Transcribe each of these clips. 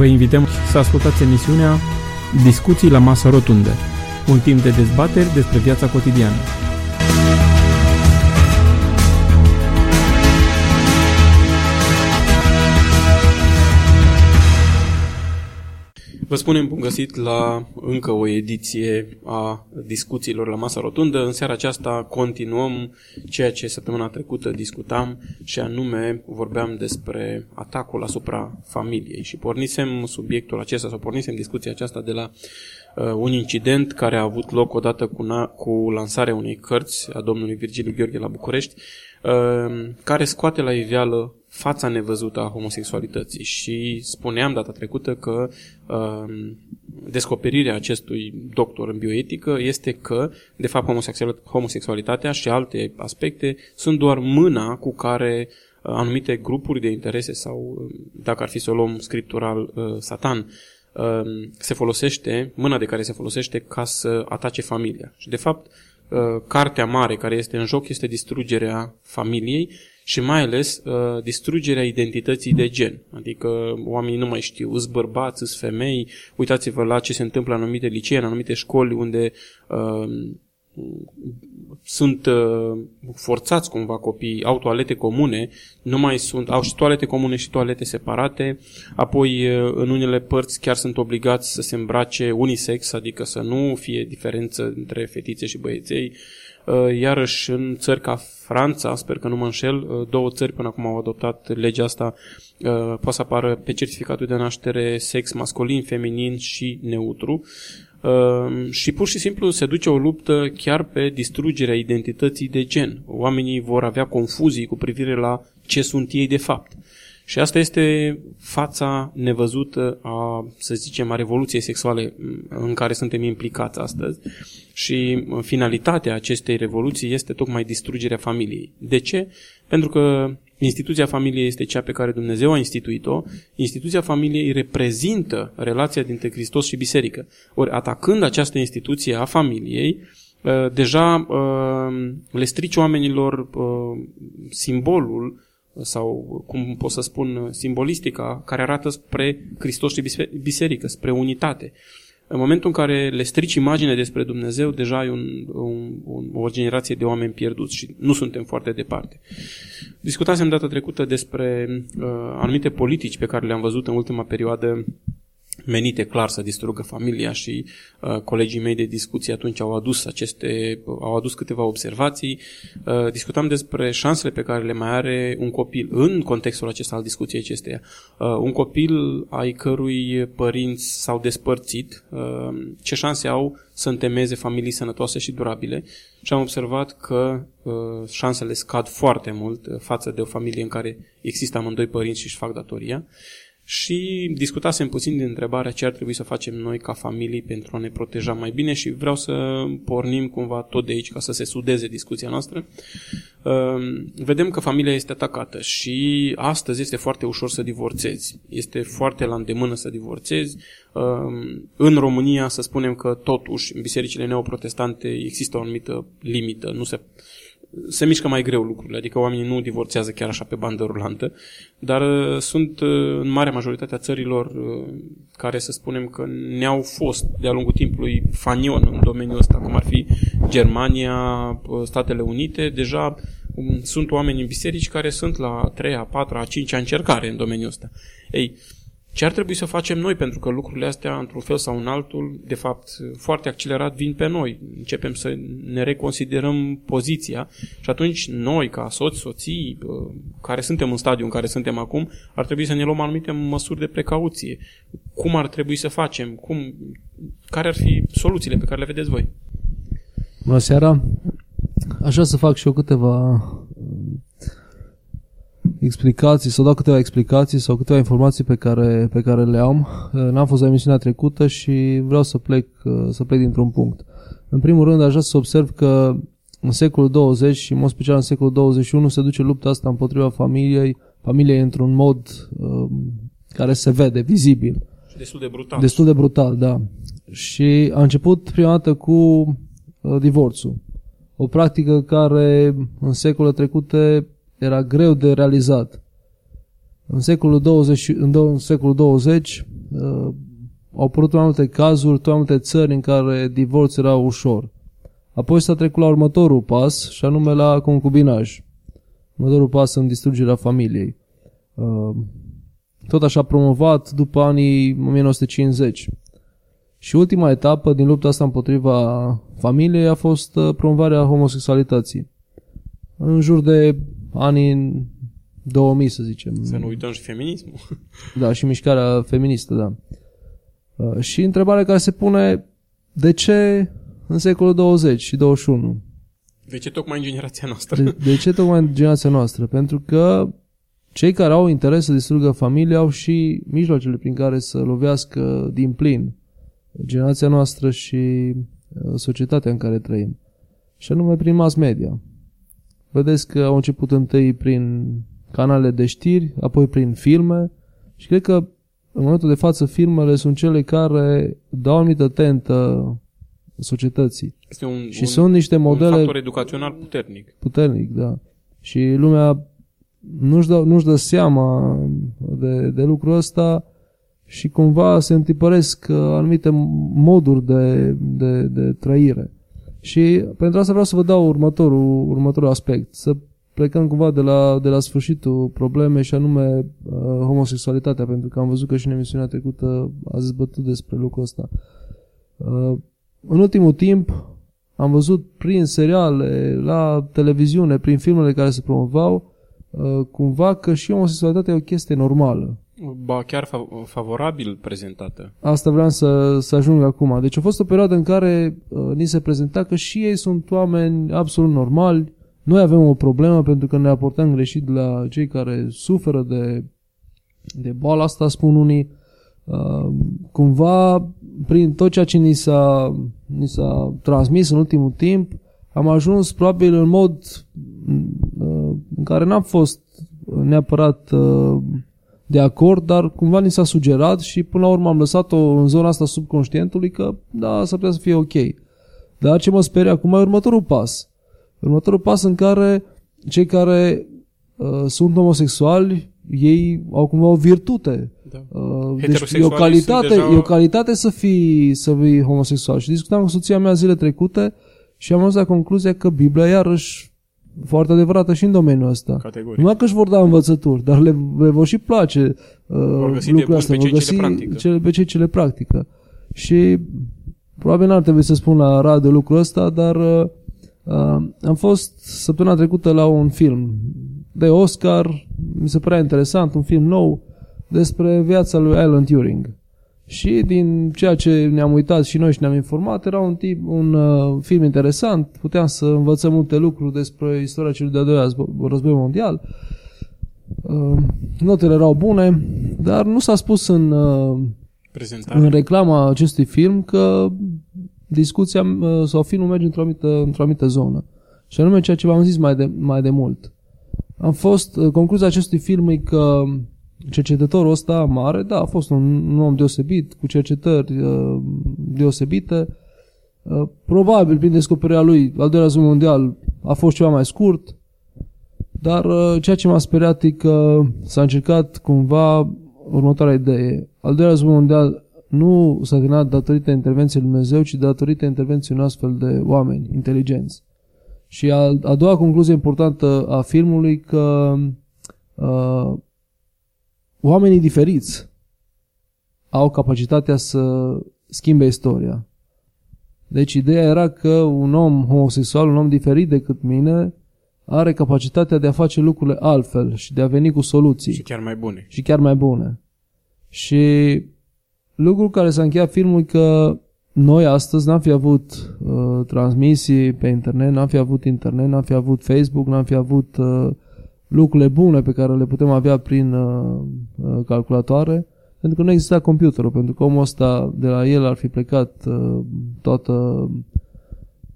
Vă invităm să ascultați emisiunea Discuții la masă rotundă, un timp de dezbateri despre viața cotidiană. Vă spunem bun găsit la încă o ediție a discuțiilor la masa rotundă. În seara aceasta continuăm ceea ce săptămâna trecută discutam și anume vorbeam despre atacul asupra familiei și pornisem subiectul acesta sau pornisem discuția aceasta de la uh, un incident care a avut loc odată cu, na- cu lansarea unei cărți a domnului Virgiliu Gheorghe la București uh, care scoate la iveală fața nevăzută a homosexualității și spuneam data trecută că uh, descoperirea acestui doctor în bioetică este că, de fapt, homosexualitatea și alte aspecte sunt doar mâna cu care uh, anumite grupuri de interese sau, uh, dacă ar fi să o luăm scriptural, uh, satan, uh, se folosește, mâna de care se folosește ca să atace familia. Și, de fapt, uh, cartea mare care este în joc este distrugerea familiei și mai ales uh, distrugerea identității de gen. Adică oamenii nu mai știu, îs bărbați, îs femei, uitați-vă la ce se întâmplă în anumite licee, în anumite școli unde uh, sunt uh, forțați cumva copiii, au toalete comune, nu mai sunt, au și toalete comune și toalete separate, apoi uh, în unele părți chiar sunt obligați să se îmbrace unisex, adică să nu fie diferență între fetițe și băieței, uh, iarăși în țări ca Franța, sper că nu mă înșel, uh, două țări până acum au adoptat legea asta, uh, poate să apară pe certificatul de naștere sex masculin, feminin și neutru. Uh, și pur și simplu se duce o luptă chiar pe distrugerea identității de gen. Oamenii vor avea confuzii cu privire la ce sunt ei de fapt. Și asta este fața nevăzută a, să zicem, a revoluției sexuale în care suntem implicați astăzi. Și finalitatea acestei revoluții este tocmai distrugerea familiei. De ce? Pentru că instituția familiei este cea pe care Dumnezeu a instituit-o. Instituția familiei reprezintă relația dintre Hristos și biserică. Ori atacând această instituție a familiei, deja le strici oamenilor simbolul sau, cum pot să spun, simbolistica care arată spre Hristos și biserică, spre unitate. În momentul în care le strici imagine despre Dumnezeu, deja ai un, un, un, o generație de oameni pierduți și nu suntem foarte departe. Discutasem data trecută despre uh, anumite politici pe care le-am văzut în ultima perioadă menite clar să distrugă familia și uh, colegii mei de discuție atunci au adus aceste, au adus câteva observații. Uh, discutam despre șansele pe care le mai are un copil în contextul acesta al discuției acesteia. Uh, un copil ai cărui părinți s-au despărțit, uh, ce șanse au să întemeze familii sănătoase și durabile și am observat că uh, șansele scad foarte mult uh, față de o familie în care există amândoi părinți și își fac datoria. Uh, și discutasem puțin de întrebarea ce ar trebui să facem noi ca familii pentru a ne proteja mai bine și vreau să pornim cumva tot de aici ca să se sudeze discuția noastră. Ehm, vedem că familia este atacată și astăzi este foarte ușor să divorțezi. Este foarte la îndemână să divorțezi. Ehm, în România să spunem că totuși în bisericile neoprotestante există o anumită limită. Nu se se mișcă mai greu lucrurile, adică oamenii nu divorțează chiar așa pe bandă rulantă, dar uh, sunt uh, în marea majoritate a țărilor uh, care să spunem că ne-au fost de-a lungul timpului fanion în domeniul ăsta, cum ar fi Germania, Statele Unite, deja um, sunt oameni în biserici care sunt la 3, a 4, a 5 a încercare în domeniul ăsta. Ei, ce ar trebui să facem noi? Pentru că lucrurile astea, într-un fel sau în altul, de fapt, foarte accelerat vin pe noi. Începem să ne reconsiderăm poziția și atunci noi, ca soți, soții, care suntem în stadiul în care suntem acum, ar trebui să ne luăm anumite măsuri de precauție. Cum ar trebui să facem? Cum, care ar fi soluțiile pe care le vedeți voi? Bună seara! Așa să fac și eu câteva explicații, să dau câteva explicații sau câteva informații pe care, pe care le am. Uh, n-am fost la emisiunea trecută și vreau să plec, uh, să plec dintr-un punct. În primul rând, aș vrea să observ că în secolul 20 și în mod special în secolul 21 se duce lupta asta împotriva familiei, familiei într-un mod uh, care se vede, vizibil. Destul de brutal. Destul de brutal, da. Și a început prima dată cu uh, divorțul. O practică care în secolele trecute era greu de realizat. În secolul 20, în, în secolul 20 uh, au apărut mai multe cazuri, tot mai multe țări în care divorț era ușor. Apoi s-a trecut la următorul pas, și anume la concubinaj. Următorul pas în distrugerea familiei. Uh, tot așa promovat după anii 1950. Și ultima etapă din lupta asta împotriva familiei a fost uh, promovarea homosexualității. În jur de anii 2000, să zicem. Să nu uităm și feminismul. Da, și mișcarea feministă, da. Uh, și întrebarea care se pune, de ce în secolul 20 și 21? De ce tocmai în generația noastră? De, de ce tocmai în generația noastră? Pentru că cei care au interes să distrugă familia au și mijloacele prin care să lovească din plin generația noastră și uh, societatea în care trăim. Și anume prin mass media. Vedeți că au început întâi prin canale de știri, apoi prin filme și cred că în momentul de față filmele sunt cele care dau anumită tentă societății. Este un, și un, sunt niște modele un factor educațional puternic. puternic, da. Și lumea nu-și dă, nu-și dă seama de, de lucrul ăsta și cumva se întipăresc uh, anumite moduri de, de, de trăire. Și pentru asta vreau să vă dau următorul, următorul aspect. Să plecăm cumva de la, de la sfârșitul problemei și anume uh, homosexualitatea, pentru că am văzut că și în emisiunea trecută a zbătut despre lucrul ăsta. Uh, în ultimul timp am văzut prin seriale, la televiziune, prin filmele care se promovau, uh, cumva că și homosexualitatea e o chestie normală. Ba chiar fa- favorabil prezentată. Asta vreau să, să ajung acum. Deci a fost o perioadă în care uh, ni se prezenta că și ei sunt oameni absolut normali. Noi avem o problemă pentru că ne aportăm greșit la cei care suferă de, de boala asta, spun unii. Uh, cumva, prin tot ceea ce ni s-a, ni s-a transmis în ultimul timp, am ajuns probabil în mod uh, în care n-am fost neapărat uh, de acord, dar cumva ni s-a sugerat și până la urmă am lăsat-o în zona asta subconștientului că da, s-ar putea să fie ok. Dar ce mă sperie acum e următorul pas. Următorul pas în care cei care uh, sunt homosexuali, ei au cumva o virtute. Da. Uh, deci e o, Heterosexualii calitate, sunt deja- e o calitate să fii, să fii homosexual. Și discutam cu soția mea zile trecute și am ajuns la concluzia că Biblia iarăși foarte adevărată și în domeniul ăsta. Categoric. Numai că își vor da învățături, dar le, le vor și place uh, găsi de lucrurile bun astea. pe Vor cei ce le găsi practică. cele, pe cei ce le practică. Și probabil n-ar trebui să spun la radio lucrul ăsta, dar uh, uh, am fost săptămâna trecută la un film de Oscar, mi se părea interesant, un film nou despre viața lui Alan Turing. Și din ceea ce ne-am uitat și noi și ne-am informat, era un, tip, un uh, film interesant, puteam să învățăm multe lucruri despre istoria celui de-al doilea război, război mondial. Uh, notele erau bune, dar nu s-a spus în, uh, Prezentare. în reclama acestui film că discuția uh, sau filmul merge într-o anumită, într-o anumită zonă. Și anume ceea ce v-am zis mai de, mai de mult. Am fost, uh, concluzia acestui film e că cercetătorul ăsta mare, da, a fost un, un om deosebit, cu cercetări uh, deosebite. Uh, probabil, prin descoperirea lui, al doilea război mondial a fost ceva mai scurt, dar uh, ceea ce m-a speriat e că s-a încercat cumva următoarea idee. Al doilea război mondial nu s-a terminat datorită intervenției lui Dumnezeu, ci datorită intervenției unui astfel de oameni inteligenți. Și a, a doua concluzie importantă a filmului că uh, oamenii diferiți au capacitatea să schimbe istoria. Deci ideea era că un om homosexual, un om diferit decât mine, are capacitatea de a face lucrurile altfel și de a veni cu soluții Și chiar mai bune. și chiar mai bune. Și lucrul care s-a încheiat filmul e că noi astăzi n-am fi avut uh, transmisii pe internet, n-am fi avut internet, n-am fi avut Facebook, n-am fi avut uh, lucrurile bune pe care le putem avea prin uh, uh, calculatoare, pentru că nu exista computerul, pentru că omul ăsta de la el ar fi plecat uh, toată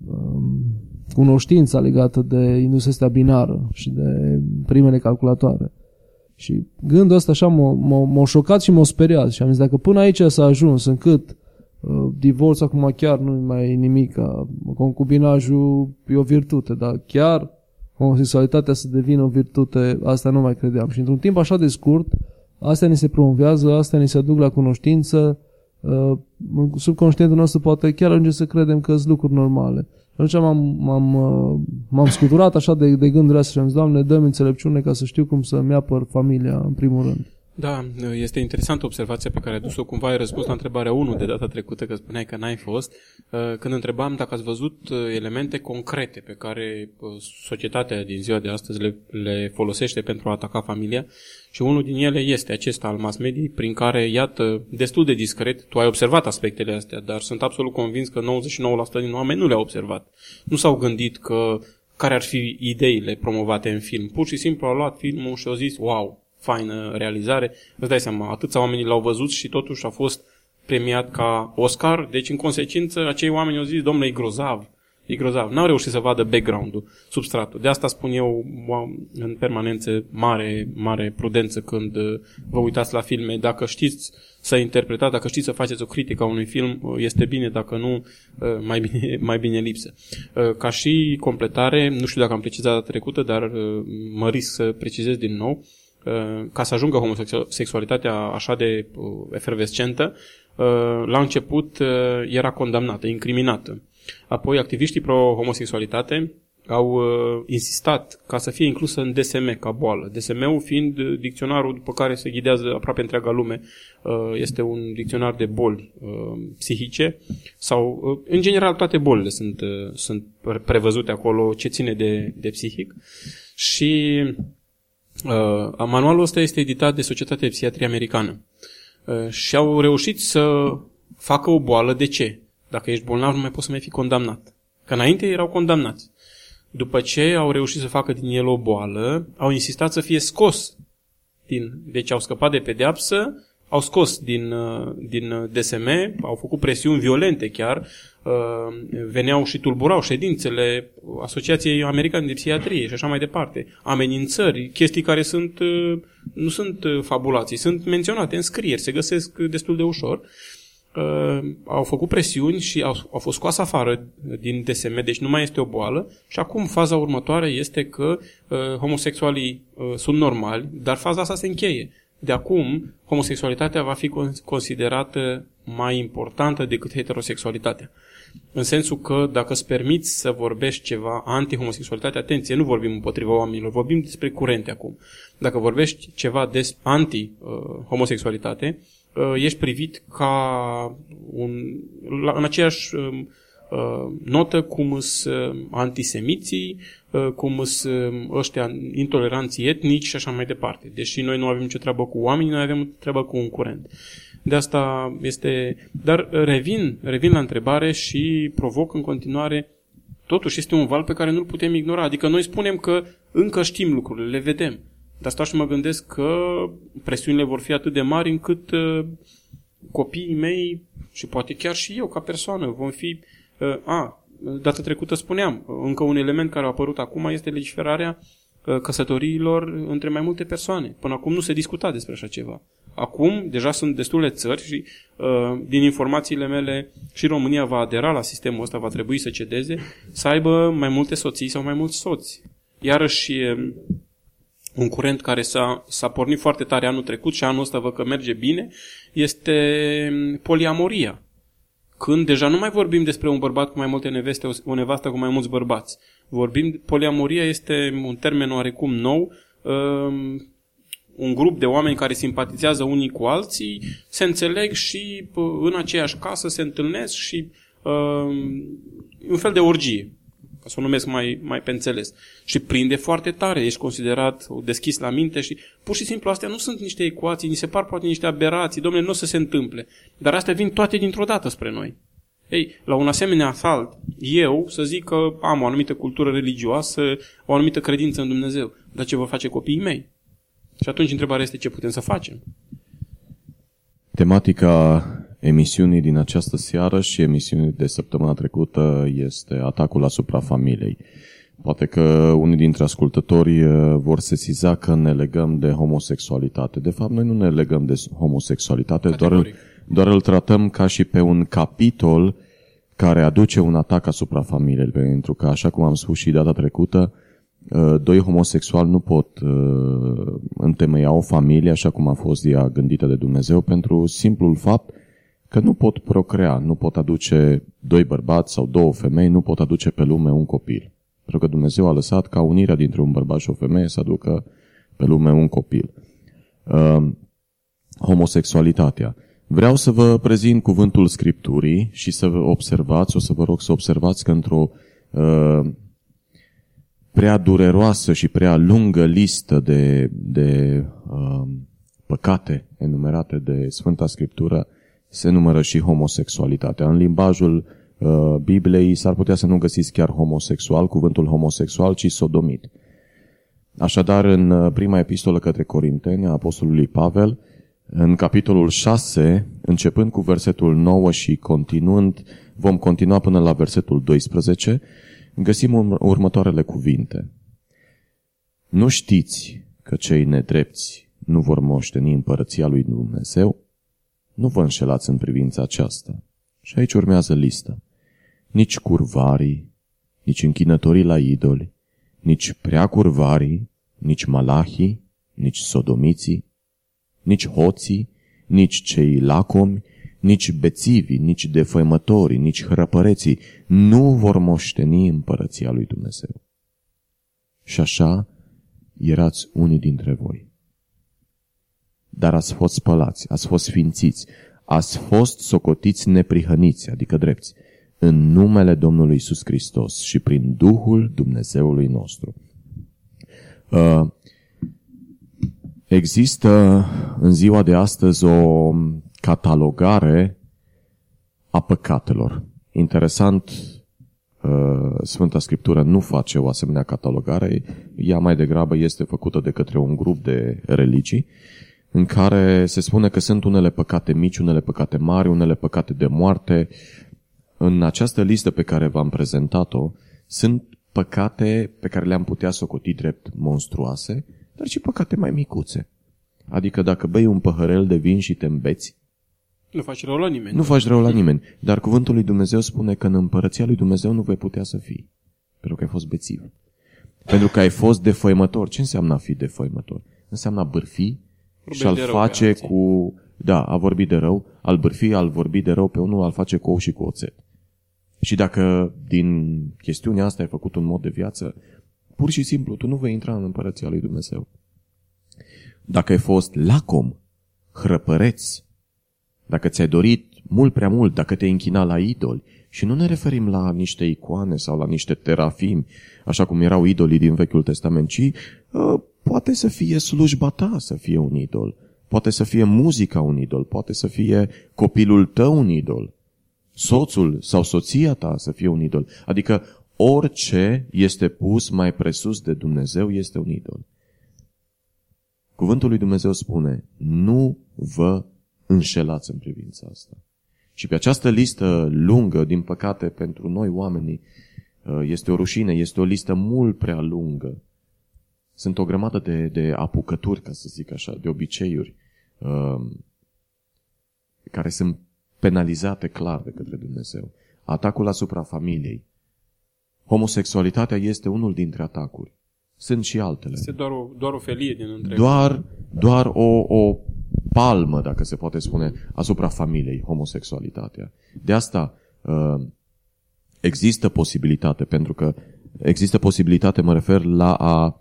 um, cunoștința legată de industria asta binară și de primele calculatoare. Și gândul ăsta așa m-a, m-a, m-a șocat și m-a speriat și am zis dacă până aici s-a ajuns încât uh, divorț acum chiar nu mai e nimic, concubinajul e o virtute, dar chiar homosexualitatea să devină o virtute, asta nu mai credeam. Și într-un timp așa de scurt astea ni se promovează, astea ni se aduc la cunoștință, uh, subconștientul nostru poate chiar ajunge să credem că sunt lucruri normale. Atunci m-am, m-am, uh, m-am scuturat așa de, de gândurile astea și am zis, Doamne, dă înțelepciune ca să știu cum să-mi apăr familia în primul rând. Da, este interesantă observația pe care ai dus-o. Cumva ai răspuns la întrebarea 1 de data trecută, că spuneai că n-ai fost, uh, când întrebam dacă ați văzut uh, elemente concrete pe care uh, societatea din ziua de astăzi le, le folosește pentru a ataca familia și unul din ele este acesta al mass media, prin care, iată, destul de discret, tu ai observat aspectele astea, dar sunt absolut convins că 99% din oameni nu le-au observat. Nu s-au gândit că care ar fi ideile promovate în film. Pur și simplu au luat filmul și au zis, wow, faină realizare. Îți dai seama, atâția oameni l-au văzut și totuși a fost premiat ca Oscar, deci în consecință acei oameni au zis, domnule, e grozav, e grozav. N-au reușit să vadă background-ul, substratul. De asta spun eu în permanență mare, mare prudență când uh, vă uitați la filme. Dacă știți să interpretați, dacă știți să faceți o critică a unui film, uh, este bine, dacă nu, uh, mai bine, mai bine lipsă. Ca și completare, nu știu dacă am precizat data trecută, dar mă risc să precizez din nou, ca să ajungă homosexualitatea așa de uh, efervescentă, uh, la început uh, era condamnată, incriminată. Apoi activiștii pro-homosexualitate au insistat ca să fie inclusă în DSM ca boală. DSM-ul fiind dicționarul după care se ghidează aproape întreaga lume. Este un dicționar de boli psihice sau, în general, toate bolile sunt, sunt prevăzute acolo ce ține de, de psihic. Și Uh, manualul ăsta este editat de Societatea de Psihiatrie Americană uh, și au reușit să facă o boală. De ce? Dacă ești bolnav, nu mai poți să mai fi condamnat. Că înainte erau condamnați. După ce au reușit să facă din el o boală, au insistat să fie scos din... Deci au scăpat de pedeapsă, au scos din, uh, din DSM, au făcut presiuni violente chiar, Uh, veneau și tulburau ședințele Asociației Americane de Psihiatrie și așa mai departe. Amenințări, chestii care sunt, uh, nu sunt uh, fabulații, sunt menționate în scrieri, se găsesc destul de ușor. Au făcut presiuni și au, au fost scoase afară din DSM, deci nu mai este o boală și acum faza următoare este că homosexualii sunt normali, dar faza asta se încheie. De acum, homosexualitatea va fi considerată mai importantă decât heterosexualitatea. În sensul că dacă îți permiți să vorbești ceva anti-homosexualitate, atenție, nu vorbim împotriva oamenilor, vorbim despre curente acum. Dacă vorbești ceva des anti-homosexualitate, uh, ești privit ca un, în aceeași um, uh, notă cum sunt uh, antisemiții, cum sunt ăștia intoleranții etnici și așa mai departe. Deși noi nu avem nicio treabă cu oamenii, noi avem treabă cu un curent. De asta este... Dar revin, revin la întrebare și provoc în continuare totuși este un val pe care nu-l putem ignora. Adică noi spunem că încă știm lucrurile, le vedem. Dar stau și mă gândesc că presiunile vor fi atât de mari încât uh, copiii mei și poate chiar și eu ca persoană vom fi... Uh, a, data trecută spuneam, încă un element care a apărut acum este legiferarea uh, căsătoriilor între mai multe persoane. Până acum nu se discuta despre așa ceva. Acum, deja sunt destule țări și uh, din informațiile mele și România va adera la sistemul ăsta, va trebui să cedeze, să aibă mai multe soții sau mai mulți soți. Iarăși un curent care s-a, s-a pornit foarte tare anul trecut și anul ăsta văd că merge bine, este poliamoria. Când deja nu mai vorbim despre un bărbat cu mai multe neveste, o nevastă cu mai mulți bărbați. Vorbim, poliamoria este un termen oarecum nou, uh, un grup de oameni care simpatizează unii cu alții, se înțeleg și în aceeași casă se întâlnesc și uh, un fel de orgie, ca să o numesc mai, mai pe înțeles. Și prinde foarte tare, ești considerat deschis la minte și pur și simplu astea nu sunt niște ecuații, ni se par poate niște aberații, domnule, nu o să se întâmple. Dar astea vin toate dintr-o dată spre noi. Ei, la un asemenea asalt, eu să zic că am o anumită cultură religioasă, o anumită credință în Dumnezeu. Dar ce vă face copiii mei? Și atunci întrebarea este ce putem să facem. Tematica emisiunii din această seară și emisiunii de săptămâna trecută este atacul asupra familiei. Poate că unii dintre ascultători uh, vor sesiza că ne legăm de homosexualitate. De fapt, noi nu ne legăm de homosexualitate, doar îl, doar îl tratăm ca și pe un capitol care aduce un atac asupra familiei. Pentru că, așa cum am spus și data trecută, uh, doi homosexuali nu pot uh, întemeia o familie așa cum a fost ea gândită de Dumnezeu pentru simplul fapt că nu pot procrea, nu pot aduce doi bărbați sau două femei, nu pot aduce pe lume un copil. Pentru că Dumnezeu a lăsat ca unirea dintre un bărbat și o femeie să aducă pe lume un copil. Uh, homosexualitatea. Vreau să vă prezint cuvântul Scripturii și să vă observați, o să vă rog să observați că într-o uh, prea dureroasă și prea lungă listă de, de uh, păcate enumerate de Sfânta Scriptură se numără și homosexualitatea. În limbajul uh, Bibliei s-ar putea să nu găsiți chiar homosexual, cuvântul homosexual, ci sodomit. Așadar, în uh, prima epistolă către Corinteni a Apostolului Pavel, în capitolul 6, începând cu versetul 9 și continuând, vom continua până la versetul 12, găsim următoarele cuvinte. Nu știți că cei nedrepți nu vor moșteni împărăția lui Dumnezeu? Nu vă înșelați în privința aceasta. Și aici urmează lista. Nici curvarii, nici închinătorii la idoli, nici prea curvarii, nici malahii, nici sodomiții, nici hoții, nici cei lacomi, nici bețivii, nici defăimătorii, nici hrăpăreții nu vor moșteni împărăția lui Dumnezeu. Și așa erați unii dintre voi. Dar ați fost spălați, ați fost sfințiți, ați fost socotiți neprihăniți, adică drepți, în numele Domnului Isus Hristos și prin Duhul Dumnezeului nostru. Uh, Există în ziua de astăzi o catalogare a păcatelor. Interesant, uh, Sfânta Scriptură nu face o asemenea catalogare, ea mai degrabă este făcută de către un grup de religii, în care se spune că sunt unele păcate mici, unele păcate mari, unele păcate de moarte. În această listă pe care v-am prezentat-o, sunt păcate pe care le-am putea socoti drept monstruoase, dar și păcate mai micuțe. Adică dacă bei un păhărel de vin și te îmbeți, nu faci rău la nimeni. Nu faci rău la nimeni. Dar cuvântul lui Dumnezeu spune că în împărăția lui Dumnezeu nu vei putea să fii. Pentru că ai fost bețiv. Pentru că ai fost defăimător. Ce înseamnă a fi defăimător? Înseamnă a bârfi și a-l face cu... Da, a vorbi de rău, al bârfi, al vorbi de rău pe unul, al face cu ou și cu oțet. Și dacă din chestiunea asta ai făcut un mod de viață, Pur și simplu, tu nu vei intra în împărăția lui Dumnezeu. Dacă ai fost lacom, hrăpăreț, dacă ți-ai dorit mult prea mult, dacă te-ai închinat la idoli, și nu ne referim la niște icoane sau la niște terafimi, așa cum erau idolii din Vechiul Testament, ci uh, poate să fie slujba ta să fie un idol, poate să fie muzica un idol, poate să fie copilul tău un idol, soțul sau soția ta să fie un idol. Adică Orice este pus mai presus de Dumnezeu este un idol. Cuvântul lui Dumnezeu spune, nu vă înșelați în privința asta. Și pe această listă lungă, din păcate, pentru noi oamenii, uh, este o rușine, este o listă mult prea lungă. Sunt o grămadă de, de apucături, ca să zic așa, de obiceiuri, uh, care sunt penalizate clar de către Dumnezeu. Atacul asupra familiei, Homosexualitatea este unul dintre atacuri. Sunt și altele. Este doar o, doar o felie din întreg. Doar, doar o, o palmă, dacă se poate spune, asupra familiei, homosexualitatea. De asta uh, există posibilitate, pentru că există posibilitate, mă refer la a,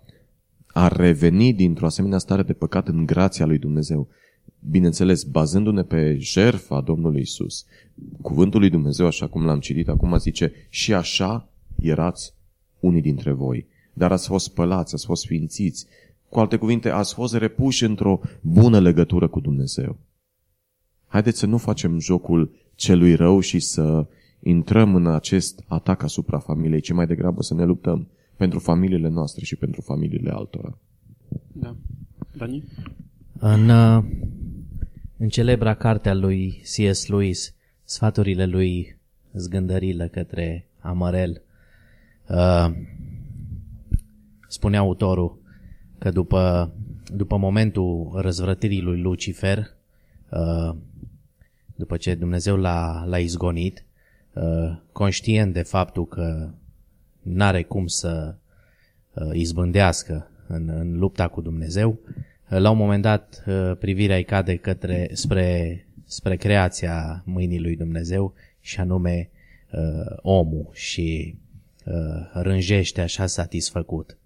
a reveni dintr-o asemenea stare de păcat în grația lui Dumnezeu. Bineînțeles, bazându-ne pe jertfa Domnului Isus. Cuvântul lui Dumnezeu, așa cum l-am citit acum, zice, și așa erați unii dintre voi, dar ați fost spălați, ați fost sfințiți. Cu alte cuvinte, ați fost repuși într-o bună legătură cu Dumnezeu. Haideți să nu facem jocul celui rău și să intrăm în acest atac asupra familiei, ci mai degrabă să ne luptăm pentru familiile noastre și pentru familiile altora. Da. Dani? În, uh, în celebra cartea lui C.S. Lewis, sfaturile lui zgândările către Amarel, Uh, spune autorul că după, după momentul răzvrătirii lui Lucifer, uh, după ce Dumnezeu l-a, l-a izgonit, uh, conștient de faptul că n-are cum să uh, izbândească în, în lupta cu Dumnezeu. Uh, la un moment dat uh, privirea îi cade către, spre, spre creația mâinii lui Dumnezeu și anume uh, omul și uh, rânjește așa satisfăcut.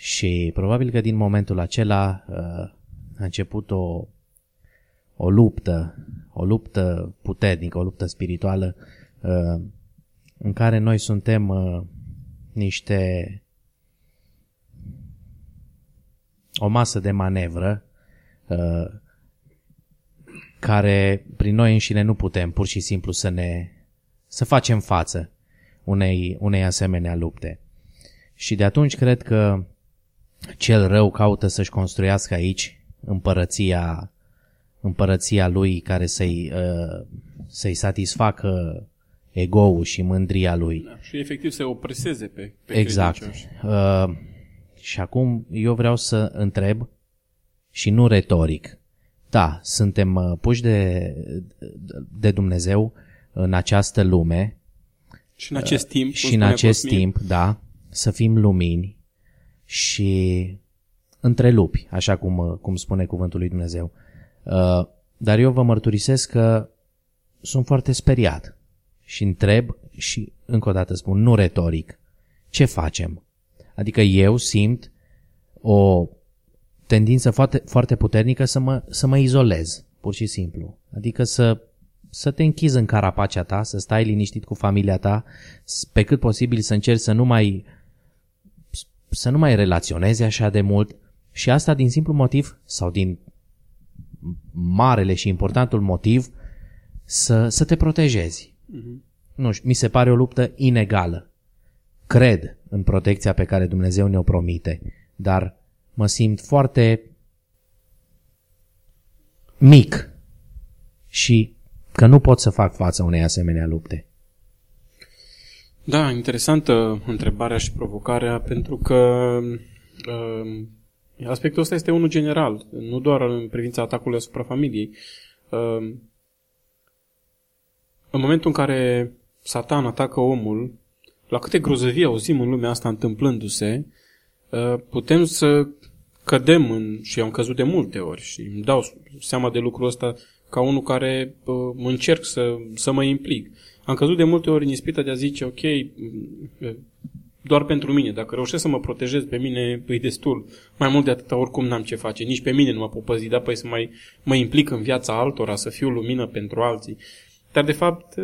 Și probabil că din momentul acela uh, a început o, o luptă, o luptă puternică, o luptă spirituală uh, în care noi suntem uh, niște o masă de manevră uh, care prin noi înșine nu putem pur și simplu să ne să facem față unei, unei asemenea lupte. Și de atunci cred că cel rău caută să-și construiască aici împărăția, împărăția lui care să-i, uh, să-i satisfacă ego-ul și mândria lui. Da, și efectiv să opreseze pe, pe Exact. Uh, și acum eu vreau să întreb și nu retoric. Da, suntem uh, puși de, de Dumnezeu în această lume. Și în acest timp. Și în acest Cosmin, timp, da, să fim lumini și întrelupi, așa cum, uh, cum spune cuvântul lui Dumnezeu. Uh, dar eu vă mărturisesc că sunt foarte speriat și întreb și încă o dată spun, nu retoric, ce facem? Adică eu simt o tendință foarte, foarte puternică să mă, să mă izolez, pur și simplu. Adică să, să te închizi în carapacea ta, să stai liniștit cu familia ta, pe cât posibil să încerci să nu mai să nu mai relaționezi așa de mult și asta din simplu motiv sau din marele și importantul motiv să, să te protejezi. Uh-huh. Nu știu, mi se pare o luptă inegală. Cred în protecția pe care Dumnezeu ne-o promite, dar mă simt foarte mic și că nu pot să fac față unei asemenea lupte. Da, interesantă întrebarea și provocarea, pentru că uh, aspectul ăsta este unul general, nu doar în privința atacului asupra familiei. Uh, în momentul în care Satan atacă omul, la câte grozăvii auzim în lumea asta întâmplându-se, uh, putem să cădem în, și am căzut de multe ori și îmi dau seama de lucrul ăsta ca unul care uh, încerc să, să mă implic. Am căzut de multe ori în ispita de a zice, ok, doar pentru mine, dacă reușesc să mă protejez pe mine, e destul. Mai mult de atâta, oricum n-am ce face. Nici pe mine nu mă pot păzi, dar păi să mai mă implic în viața altora, să fiu lumină pentru alții. Dar, de fapt,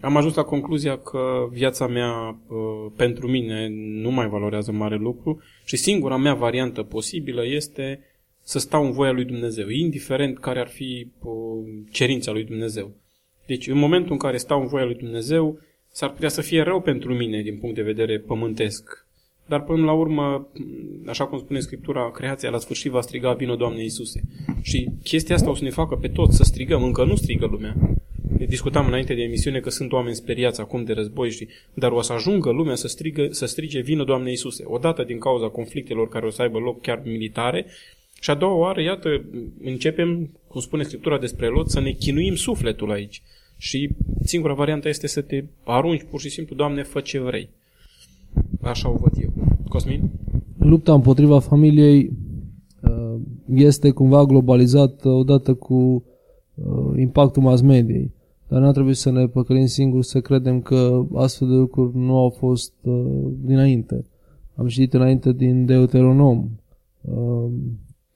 am ajuns la concluzia că viața mea uh, pentru mine nu mai valorează mare lucru și singura mea variantă posibilă este să stau în voia lui Dumnezeu, indiferent care ar fi uh, cerința lui Dumnezeu. Deci, în momentul în care stau în voia lui Dumnezeu, s-ar putea să fie rău pentru mine din punct de vedere pământesc. Dar până la urmă, așa cum spune Scriptura, creația la sfârșit va striga, vină Doamne Iisuse. Și chestia asta o să ne facă pe toți să strigăm, încă nu strigă lumea. Discutam înainte de emisiune că sunt oameni speriați acum de război, și, dar o să ajungă lumea să, strigă, să strige vină Doamne Iisuse. Odată din cauza conflictelor care o să aibă loc chiar militare, și a doua oară, iată, începem, cum spune Scriptura despre Lot, să ne chinuim sufletul aici. Și singura variantă este să te arunci pur și simplu, Doamne, fă ce vrei. Așa o văd eu. Cosmin? Lupta împotriva familiei uh, este cumva globalizată odată cu uh, impactul mass mediei. Dar nu trebuie să ne păcălim singuri să credem că astfel de lucruri nu au fost uh, dinainte. Am citit înainte din Deuteronom.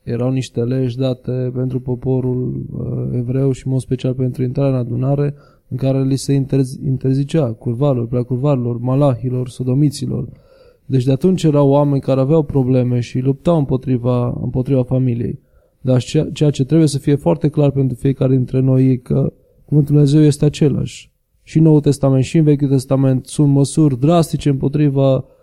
Erau niște legi date pentru poporul uh, evreu și în mod special pentru intrarea în adunare în care li se interzicea curvarilor, preacurvarilor, malahilor, sodomiților. Deci de atunci erau oameni care aveau probleme și luptau împotriva, împotriva familiei. Dar ceea ce trebuie să fie foarte clar pentru fiecare dintre noi e că Cuvântul Dumnezeu este același. Și în Noul Testament și în Vechiul Testament sunt măsuri drastice împotriva Uh,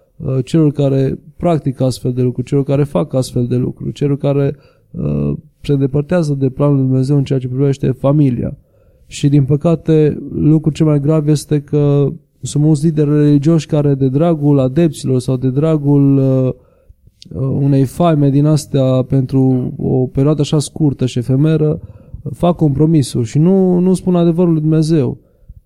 celor care practică astfel de lucruri, celor care fac astfel de lucruri, celor care uh, se îndepărtează de planul lui Dumnezeu în ceea ce privește familia. Și din păcate, lucrul cel mai grav este că sunt mulți lideri religioși care de dragul adepților sau de dragul uh, uh, unei faime din astea pentru o perioadă așa scurtă și efemeră, fac compromisuri și nu, nu spun adevărul lui Dumnezeu.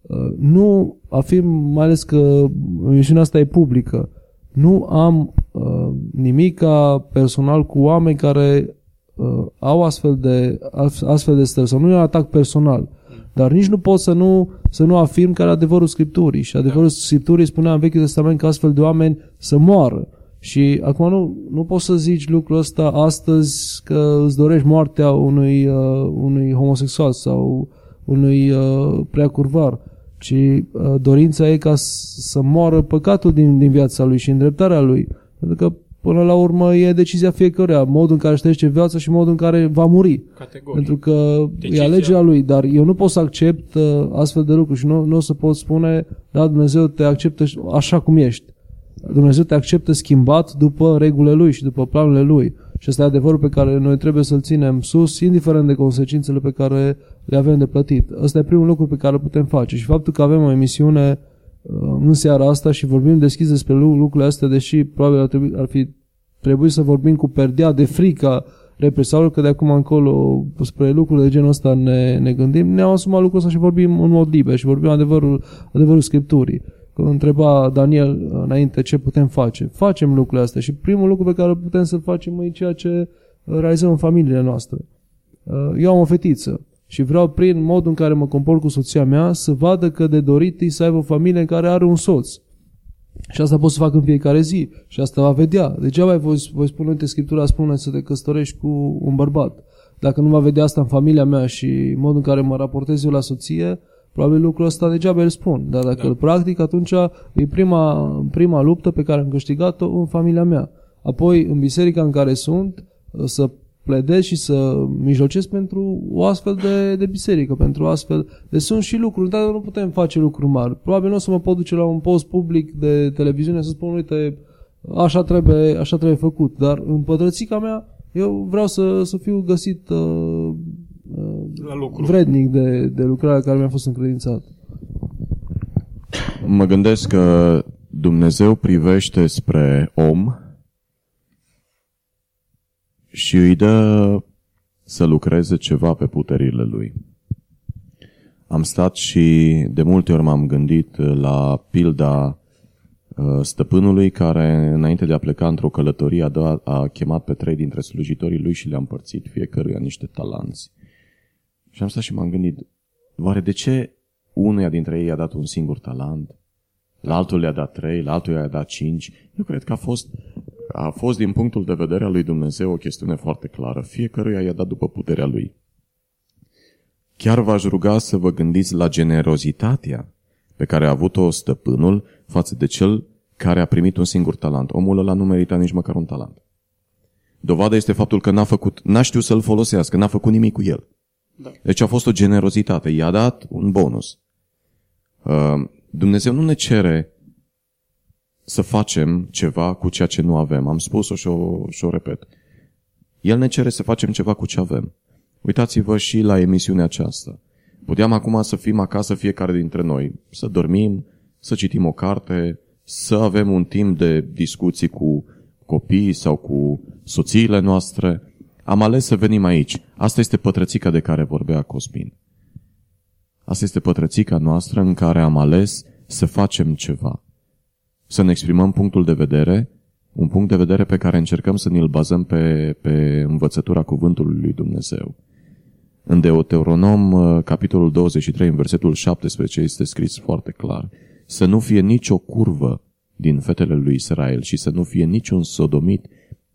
Uh, nu afirm, mai ales că misiunea asta e publică, nu am uh, nimica personal cu oameni care uh, au astfel de, astfel de stări, sau nu e un atac personal. Dar nici nu pot să nu, să nu afirm că are adevărul Scripturii. Și adevărul da. Scripturii spunea în Vechiul Testament că astfel de oameni să moară. Și acum nu, nu poți să zici lucrul ăsta astăzi că îți dorești moartea unui, uh, unui homosexual sau unui uh, preacurvar, ci uh, dorința e ca să moară păcatul din, din viața lui și îndreptarea lui. Pentru că până la urmă e decizia fiecăruia, modul în care își trăiește viața și modul în care va muri. Categoric. Pentru că decizia. e alegerea lui, dar eu nu pot să accept uh, astfel de lucruri și nu, nu o să pot spune, da, Dumnezeu te acceptă așa cum ești. Dumnezeu te acceptă schimbat după regulile Lui și după planurile Lui. Și ăsta e adevărul pe care noi trebuie să-l ținem sus, indiferent de consecințele pe care le avem de plătit. Ăsta e primul lucru pe care îl putem face. Și faptul că avem o emisiune uh, în seara asta și vorbim deschis despre lucrurile astea, deși probabil ar, trebui, ar fi trebuit să vorbim cu perdea de frică represalul, că de acum încolo spre lucruri de genul ăsta ne, ne gândim, ne-am asumat lucrul ăsta și vorbim în mod liber și vorbim adevărul, adevărul Scripturii. Că întreba Daniel înainte ce putem face. Facem lucrurile astea și primul lucru pe care putem să-l facem e ceea ce realizăm în familiile noastre. Eu am o fetiță și vreau prin modul în care mă comport cu soția mea să vadă că de dorit să aibă o familie în care are un soț. Și asta pot să fac în fiecare zi și asta va vedea. Degeaba voi, voi spune, uite, Scriptura spune să te căsătorești cu un bărbat. Dacă nu va vedea asta în familia mea și modul în care mă raportez eu la soție, probabil lucrul ăsta degeaba îl spun. Dar dacă da. îl practic, atunci e prima, prima luptă pe care am câștigat-o în familia mea. Apoi, în biserica în care sunt, să pledez și să mijlocesc pentru o astfel de, de biserică, pentru astfel. Deci sunt și lucruri, dar nu putem face lucruri mari. Probabil nu o să mă pot duce la un post public de televiziune să spun, uite, așa trebuie, așa trebuie făcut. Dar în pătrățica mea, eu vreau să, să fiu găsit uh, la lucru. vrednic de, de lucrarea care mi-a fost încredințat. Mă gândesc că Dumnezeu privește spre om și îi dă să lucreze ceva pe puterile lui. Am stat și de multe ori m-am gândit la pilda uh, stăpânului care, înainte de a pleca într-o călătorie, a, dat, a chemat pe trei dintre slujitorii lui și le-a împărțit fiecăruia niște talanți. Și am stat și m-am gândit, oare de ce unuia dintre ei a dat un singur talent, la altul le-a dat trei, la altul le-a dat cinci? Eu cred că a fost a fost din punctul de vedere al lui Dumnezeu o chestiune foarte clară. Fiecăruia i-a dat după puterea lui. Chiar v-aș ruga să vă gândiți la generozitatea pe care a avut-o stăpânul față de cel care a primit un singur talent. Omul ăla nu merita nici măcar un talent. Dovada este faptul că n-a făcut, n-a știut să-l folosească, n-a făcut nimic cu el. Da. Deci a fost o generozitate. I-a dat un bonus. Uh, Dumnezeu nu ne cere să facem ceva cu ceea ce nu avem. Am spus-o și o, și o repet. El ne cere să facem ceva cu ce avem. Uitați-vă și la emisiunea aceasta. Puteam acum să fim acasă fiecare dintre noi, să dormim, să citim o carte, să avem un timp de discuții cu copiii sau cu soțiile noastre. Am ales să venim aici. Asta este pătrățica de care vorbea Cosmin. Asta este pătrățica noastră în care am ales să facem ceva să ne exprimăm punctul de vedere, un punct de vedere pe care încercăm să ne-l bazăm pe, pe învățătura cuvântului lui Dumnezeu. În Deuteronom, uh, capitolul 23, în versetul 17, este scris foarte clar. Să nu fie nicio curvă din fetele lui Israel și să nu fie niciun sodomit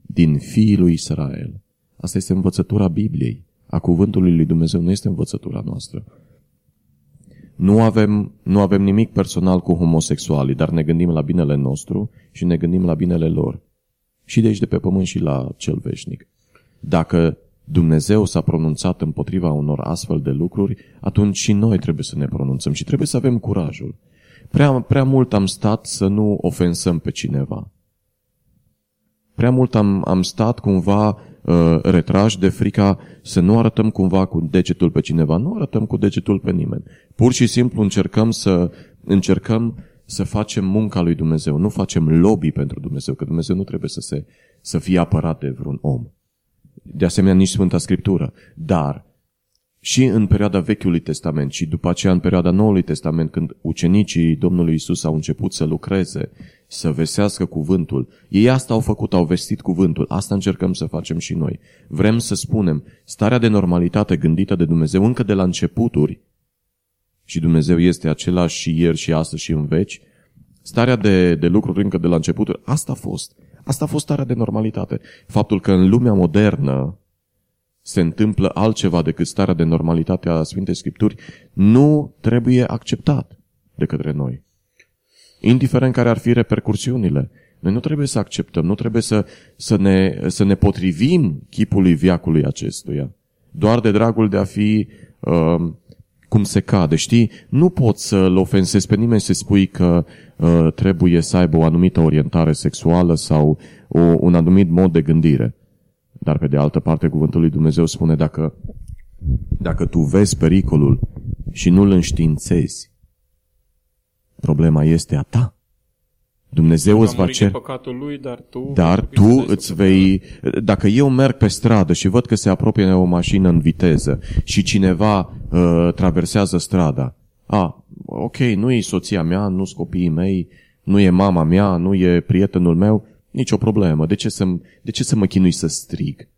din fiii lui Israel. Asta este învățătura Bibliei. A cuvântului lui Dumnezeu nu este învățătura noastră. Nu avem, nu avem nimic personal cu homosexualii, dar ne gândim la binele nostru și ne gândim la binele lor. Și de aici de pe pământ și la cel veșnic. Dacă Dumnezeu s-a pronunțat împotriva unor astfel de lucruri, atunci și noi trebuie să ne pronunțăm și trebuie să avem curajul. Prea, prea mult am stat să nu ofensăm pe cineva. Prea mult am, am stat cumva uh, retrași de frica să nu arătăm cumva cu degetul pe cineva, nu arătăm cu degetul pe nimeni. Pur și simplu încercăm să încercăm să facem munca lui Dumnezeu, nu facem lobby pentru Dumnezeu, că Dumnezeu nu trebuie să, se, să fie apărat de vreun om. De asemenea, nici Sfânta Scriptură. Dar și în perioada Vechiului Testament și după aceea în perioada Noului Testament, când ucenicii Domnului Isus au început să lucreze, să vestească cuvântul. Ei asta au făcut, au vestit cuvântul. Asta încercăm să facem și noi. Vrem să spunem, starea de normalitate gândită de Dumnezeu încă de la începuturi, și Dumnezeu este același și ieri și astăzi și în veci, starea de, de lucruri încă de la începuturi, asta a fost. Asta a fost starea de normalitate. Faptul că în lumea modernă se întâmplă altceva decât starea de normalitate a Sfintei Scripturi, nu trebuie acceptat de către noi. Indiferent care ar fi repercursiunile, noi nu trebuie să acceptăm, nu trebuie să, să, ne, să ne potrivim chipului viacului acestuia, doar de dragul de a fi uh, cum se cade, știi? Nu poți să-l ofensezi pe nimeni să spui că uh, trebuie să aibă o anumită orientare sexuală sau o, un anumit mod de gândire. Dar pe de altă parte, cuvântul lui Dumnezeu spune dacă, dacă tu vezi pericolul și nu îl înștiințezi, problema este a ta. Dumnezeu îți va cer... păcatul lui, dar tu... Dar tu îți vei... Dacă eu merg pe stradă și văd că se apropie o mașină în viteză și cineva uh, traversează strada, a, ok, nu e soția mea, nu sunt copiii mei, nu e mama mea, nu e prietenul meu, nicio problemă. De ce să, de ce să mă chinui să strig?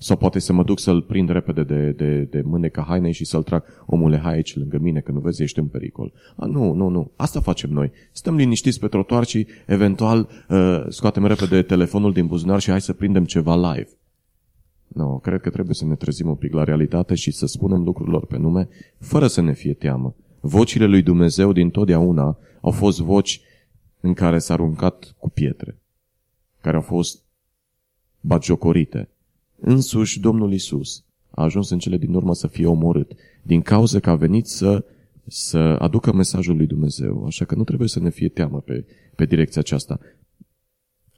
Sau poate să mă duc să-l prind repede de, de, de mâneca hainei și să-l trag, omule, hai aici lângă mine, că nu vezi, ești în pericol. A, nu, nu, nu. Asta facem noi. Stăm liniștiți pe trotuar și eventual uh, scoatem repede telefonul din buzunar și hai să prindem ceva live. Nu, no, cred că trebuie să ne trezim un pic la realitate și să spunem lucrurilor pe nume, fără să ne fie teamă. Vocile lui Dumnezeu din totdeauna au fost voci în care s-a aruncat cu pietre, care au fost bagiocorite, Însuși Domnul Isus a ajuns în cele din urmă să fie omorât, din cauza că a venit să, să aducă mesajul lui Dumnezeu. Așa că nu trebuie să ne fie teamă pe, pe direcția aceasta.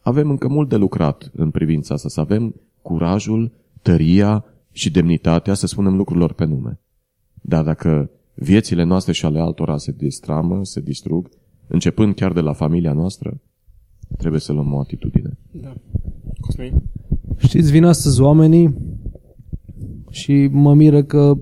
Avem încă mult de lucrat în privința asta, să avem curajul, tăria și demnitatea să spunem lucrurilor pe nume. Dar dacă viețile noastre și ale altora se distramă, se distrug, începând chiar de la familia noastră, trebuie să luăm o atitudine. Da. Cosmin? Știți, vin astăzi oamenii și mă miră că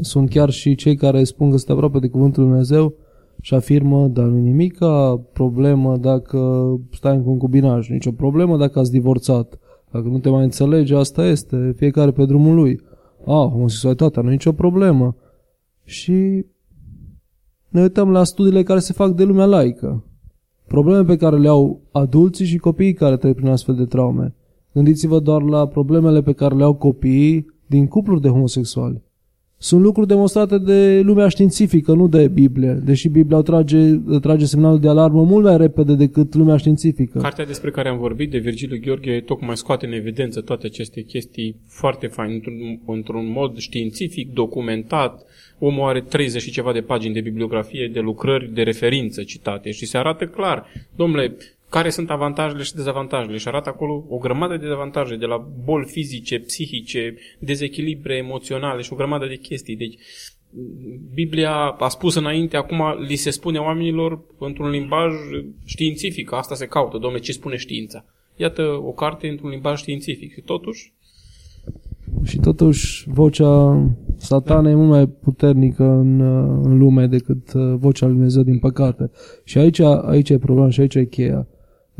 sunt chiar și cei care spun că sunt aproape de Cuvântul Lui Dumnezeu și afirmă, dar nu nimica problemă dacă stai în concubinaj, nicio problemă dacă ați divorțat. Dacă nu te mai înțelegi, asta este, fiecare pe drumul lui. A, homosexualitatea, nu e nicio problemă. Și ne uităm la studiile care se fac de lumea laică. Probleme pe care le au adulții și copiii care trec prin astfel de traume. Gândiți-vă doar la problemele pe care le au copiii din cupluri de homosexuali. Sunt lucruri demonstrate de lumea științifică, nu de Biblie, deși Biblia trage, trage semnalul de alarmă mult mai repede decât lumea științifică. Cartea despre care am vorbit de Virgiliu Gheorghe tocmai scoate în evidență toate aceste chestii foarte fain, într-un, într-un mod științific, documentat. Omul are 30 și ceva de pagini de bibliografie, de lucrări, de referință citate și se arată clar. Domnule, care sunt avantajele și dezavantajele și arată acolo o grămadă de dezavantaje, de la boli fizice, psihice, dezechilibre emoționale și o grămadă de chestii. Deci, Biblia a spus înainte, acum li se spune oamenilor într-un limbaj științific, asta se caută, domnule, ce spune știința? Iată o carte într-un limbaj științific și totuși... Și totuși vocea satanei da. e mult mai puternică în, în lume decât uh, vocea lui Dumnezeu, din păcate. Și aici, aici e problema și aici e cheia.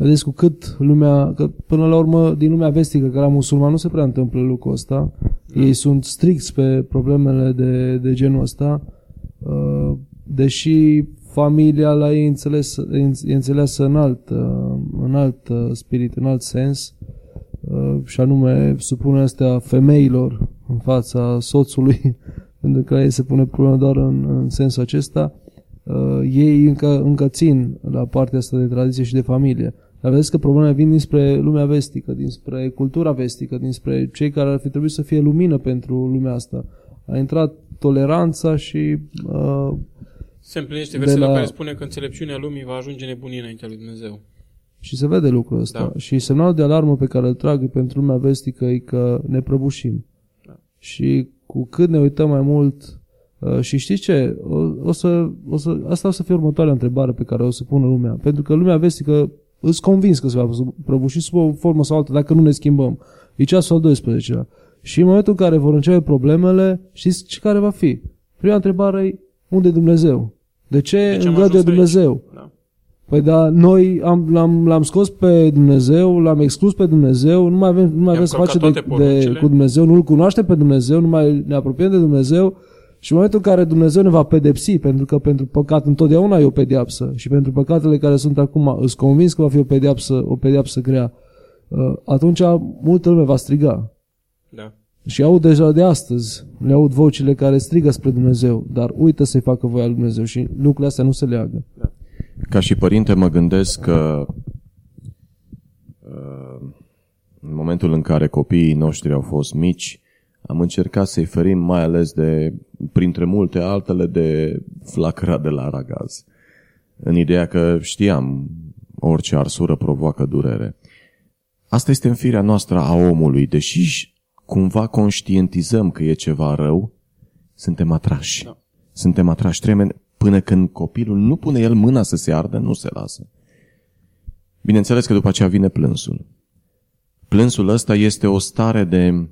Vedeți cu cât lumea, că până la urmă din lumea vestică, care la musulman nu se prea întâmplă lucrul ăsta. Ei sunt stricți pe problemele de, de genul ăsta, uh, deși familia la ei înțeles, e înțeleasă în alt, uh, în alt uh, spirit, în alt sens, și anume supunerea astea femeilor în fața soțului, pentru că ei se pune problema doar în, în sensul acesta, ei încă, încă țin la partea asta de tradiție și de familie. Dar vedeți că problemele vin dinspre lumea vestică, dinspre cultura vestică, dinspre cei care ar fi trebuit să fie lumină pentru lumea asta. A intrat toleranța și... Uh, se împlinește versetul la... care spune că înțelepciunea lumii va ajunge nebunie înaintea lui Dumnezeu. Și se vede lucrul ăsta. Da. Și semnalul de alarmă pe care îl trag pentru lumea vestică e că ne prăbușim. Da. Și cu cât ne uităm mai mult uh, și știți ce? O, o să, o să, asta o să fie următoarea întrebare pe care o să pună lumea. Pentru că lumea vestică îs convins că se va prăbuși sub o formă sau altă dacă nu ne schimbăm. E ceasul al 12 Și în momentul în care vor începe problemele, știți ce care va fi? Prima întrebare e, unde e Dumnezeu? De ce, de ce îngăduie Dumnezeu? Da. Păi da, noi am, l-am, l-am scos pe Dumnezeu, l-am exclus pe Dumnezeu, nu mai avem, nu mai avem să facem de, de, cu Dumnezeu, nu-L cunoaștem pe Dumnezeu, nu mai ne apropiem de Dumnezeu și în momentul în care Dumnezeu ne va pedepsi, pentru că pentru păcat întotdeauna e o pediapsă și pentru păcatele care sunt acum, îți convins că va fi o pediapsă, o pediapsă grea, uh, atunci multă lume va striga. Da. Și aud deja de astăzi, le aud vocile care strigă spre Dumnezeu, dar uită să-i facă voia lui Dumnezeu și lucrurile astea nu se leagă. Da. Ca și părinte mă gândesc că uh, în momentul în care copiii noștri au fost mici, am încercat să-i ferim mai ales de, printre multe altele, de flacăra de la ragaz. În ideea că știam, orice arsură provoacă durere. Asta este în firea noastră a omului, deși cumva conștientizăm că e ceva rău, suntem atrași. Da. Suntem atrași. Trebuie, până când copilul nu pune el mâna să se ardă, nu se lasă. Bineînțeles că după aceea vine plânsul. Plânsul ăsta este o stare de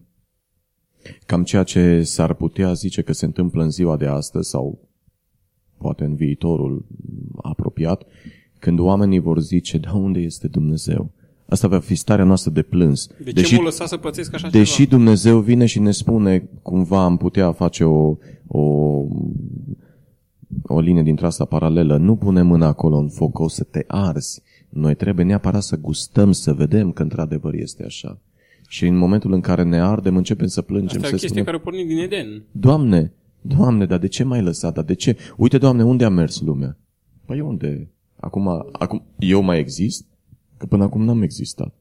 cam ceea ce s-ar putea zice că se întâmplă în ziua de astăzi sau poate în viitorul apropiat, când oamenii vor zice, da, unde este Dumnezeu? Asta va fi starea noastră de plâns. De deși, ce mă lăsa să pățesc așa Deși ceva? Dumnezeu vine și ne spune, cumva am putea face o, o, o linie dintre asta paralelă, nu pune mâna acolo în foc, o să te arzi. Noi trebuie neapărat să gustăm, să vedem că într-adevăr este așa. Și în momentul în care ne ardem, începem să plângem. Asta să e o chestie spunem, care porni din Eden. Doamne, Doamne, dar de ce m-ai lăsat? Dar de ce? Uite, Doamne, unde a mers lumea? Păi unde? Acum, acum eu mai exist? Că până acum n-am existat.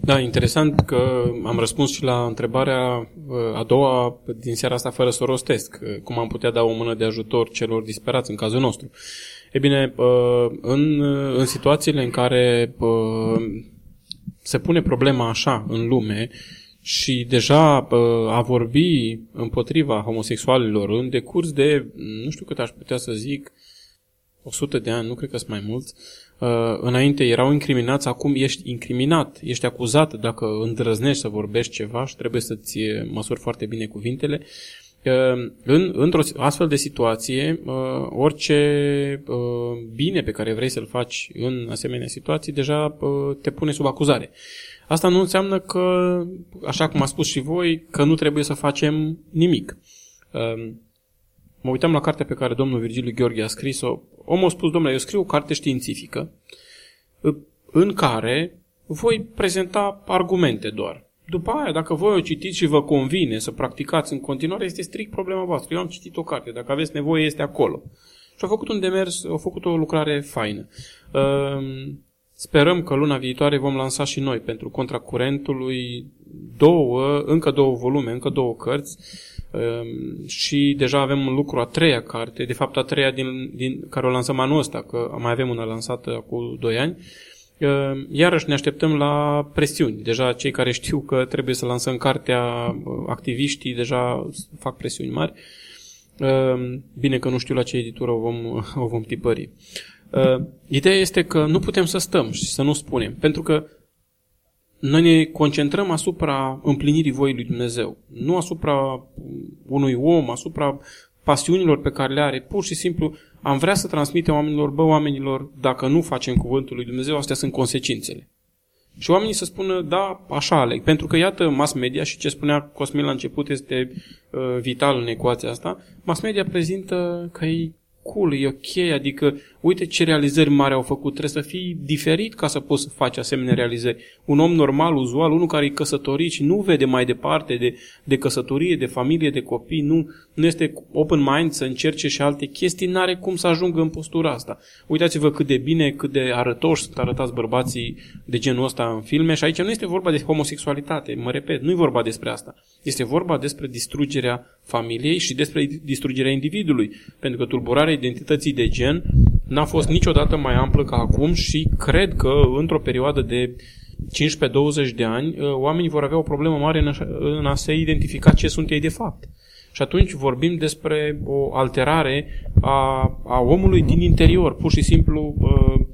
Da, interesant că am răspuns și la întrebarea uh, a doua din seara asta fără să o rostesc. Uh, cum am putea da o mână de ajutor celor disperați în cazul nostru? E bine, uh, în, în situațiile în care se pune problema așa în lume și deja a vorbi împotriva homosexualilor în decurs de, nu știu cât aș putea să zic, 100 de ani, nu cred că sunt mai mulți, uh, înainte erau incriminați, acum ești incriminat, ești acuzat dacă îndrăznești să vorbești ceva și trebuie să-ți măsuri foarte bine cuvintele. Uh, în, într-o astfel de situație, uh, orice uh, bine pe care vrei să-l faci în asemenea situații, deja uh, te pune sub acuzare. Asta nu înseamnă că, așa cum a spus și voi, că nu trebuie să facem nimic. Uh, mă uitam la cartea pe care domnul Virgiliu Gheorghe a scris-o. Omul a spus, domnule, eu scriu o carte științifică în care voi prezenta argumente doar. După aia, dacă voi o citiți și vă convine să practicați în continuare, este strict problema voastră. Eu am citit o carte, dacă aveți nevoie, este acolo. Și au făcut un demers, au făcut o lucrare faină. Ehm, sperăm că luna viitoare vom lansa și noi pentru contracurentului două, încă două volume, încă două cărți Ehm, și deja avem un lucru a treia carte, de fapt a treia din, din care o lansăm anul ăsta, că mai avem una lansată acum 2 ani. Ehm, iarăși ne așteptăm la presiuni. Deja cei care știu că trebuie să lansăm cartea, activiștii deja fac presiuni mari. Ehm, bine că nu știu la ce editură o vom, o vom tipări. Ideea este că nu putem să stăm și să nu spunem, pentru că noi ne concentrăm asupra împlinirii voii lui Dumnezeu, nu asupra unui om, asupra pasiunilor pe care le are. Pur și simplu am vrea să transmitem oamenilor, bă, oamenilor, dacă nu facem cuvântul lui Dumnezeu, astea sunt consecințele. Și oamenii să spună, da, așa aleg. Pentru că, iată, mass media și ce spunea Cosmin la început este uh, vital în ecuația asta, mass media prezintă că e cool, e ok, adică uite ce realizări mari au făcut, trebuie să fii diferit ca să poți să faci asemenea realizări. Un om normal, uzual, unul care e căsătorit și nu vede mai departe de, de căsătorie, de familie, de copii, nu, nu este open mind să încerce și alte chestii, n-are cum să ajungă în postura asta. Uitați-vă cât de bine, cât de arătoși sunt arătați bărbații de genul ăsta în filme și aici nu este vorba de homosexualitate, mă repet, nu e vorba despre asta. Este vorba despre distrugerea familiei și despre distrugerea individului, pentru că tulburarea identității de gen n-a fost niciodată mai amplă ca acum și cred că într-o perioadă de 15-20 de ani uh, oamenii vor avea o problemă mare în a, se identifica ce sunt ei de fapt. Și atunci vorbim despre o alterare a, a omului din interior. Pur și simplu uh,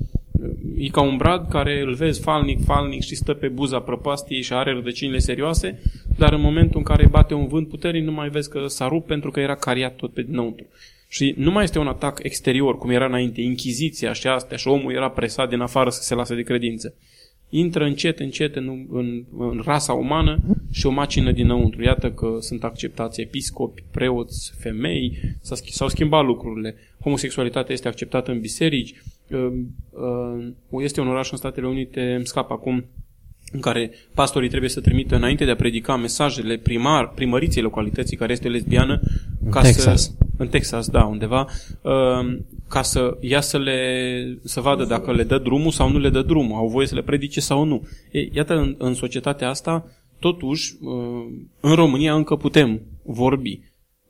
e ca un brad care îl vezi falnic, falnic și stă pe buza prăpastiei și are rădăcinile serioase, dar în momentul în care bate un vânt puternic nu mai vezi că s-a rupt pentru că era cariat tot pe dinăuntru. Și nu mai este un atac exterior, cum era înainte, inchiziția și astea, și omul era presat din afară să se lase de credință. Intră încet, încet în, în, în rasa umană și o macină dinăuntru. Iată că sunt acceptați episcopi, preoți, femei, s-au schimbat lucrurile. Homosexualitatea este acceptată în biserici. Este un oraș în Statele Unite, îmi scap acum, în care pastorii trebuie să trimită înainte de a predica mesajele primar, primăriței localității care este lesbiană În ca Texas. să în Texas, da, undeva, uh, ca să ia să le să vadă dacă le dă drumul sau nu le dă drumul, au voie să le predice sau nu. E, iată, în, în societatea asta, totuși, uh, în România încă putem vorbi.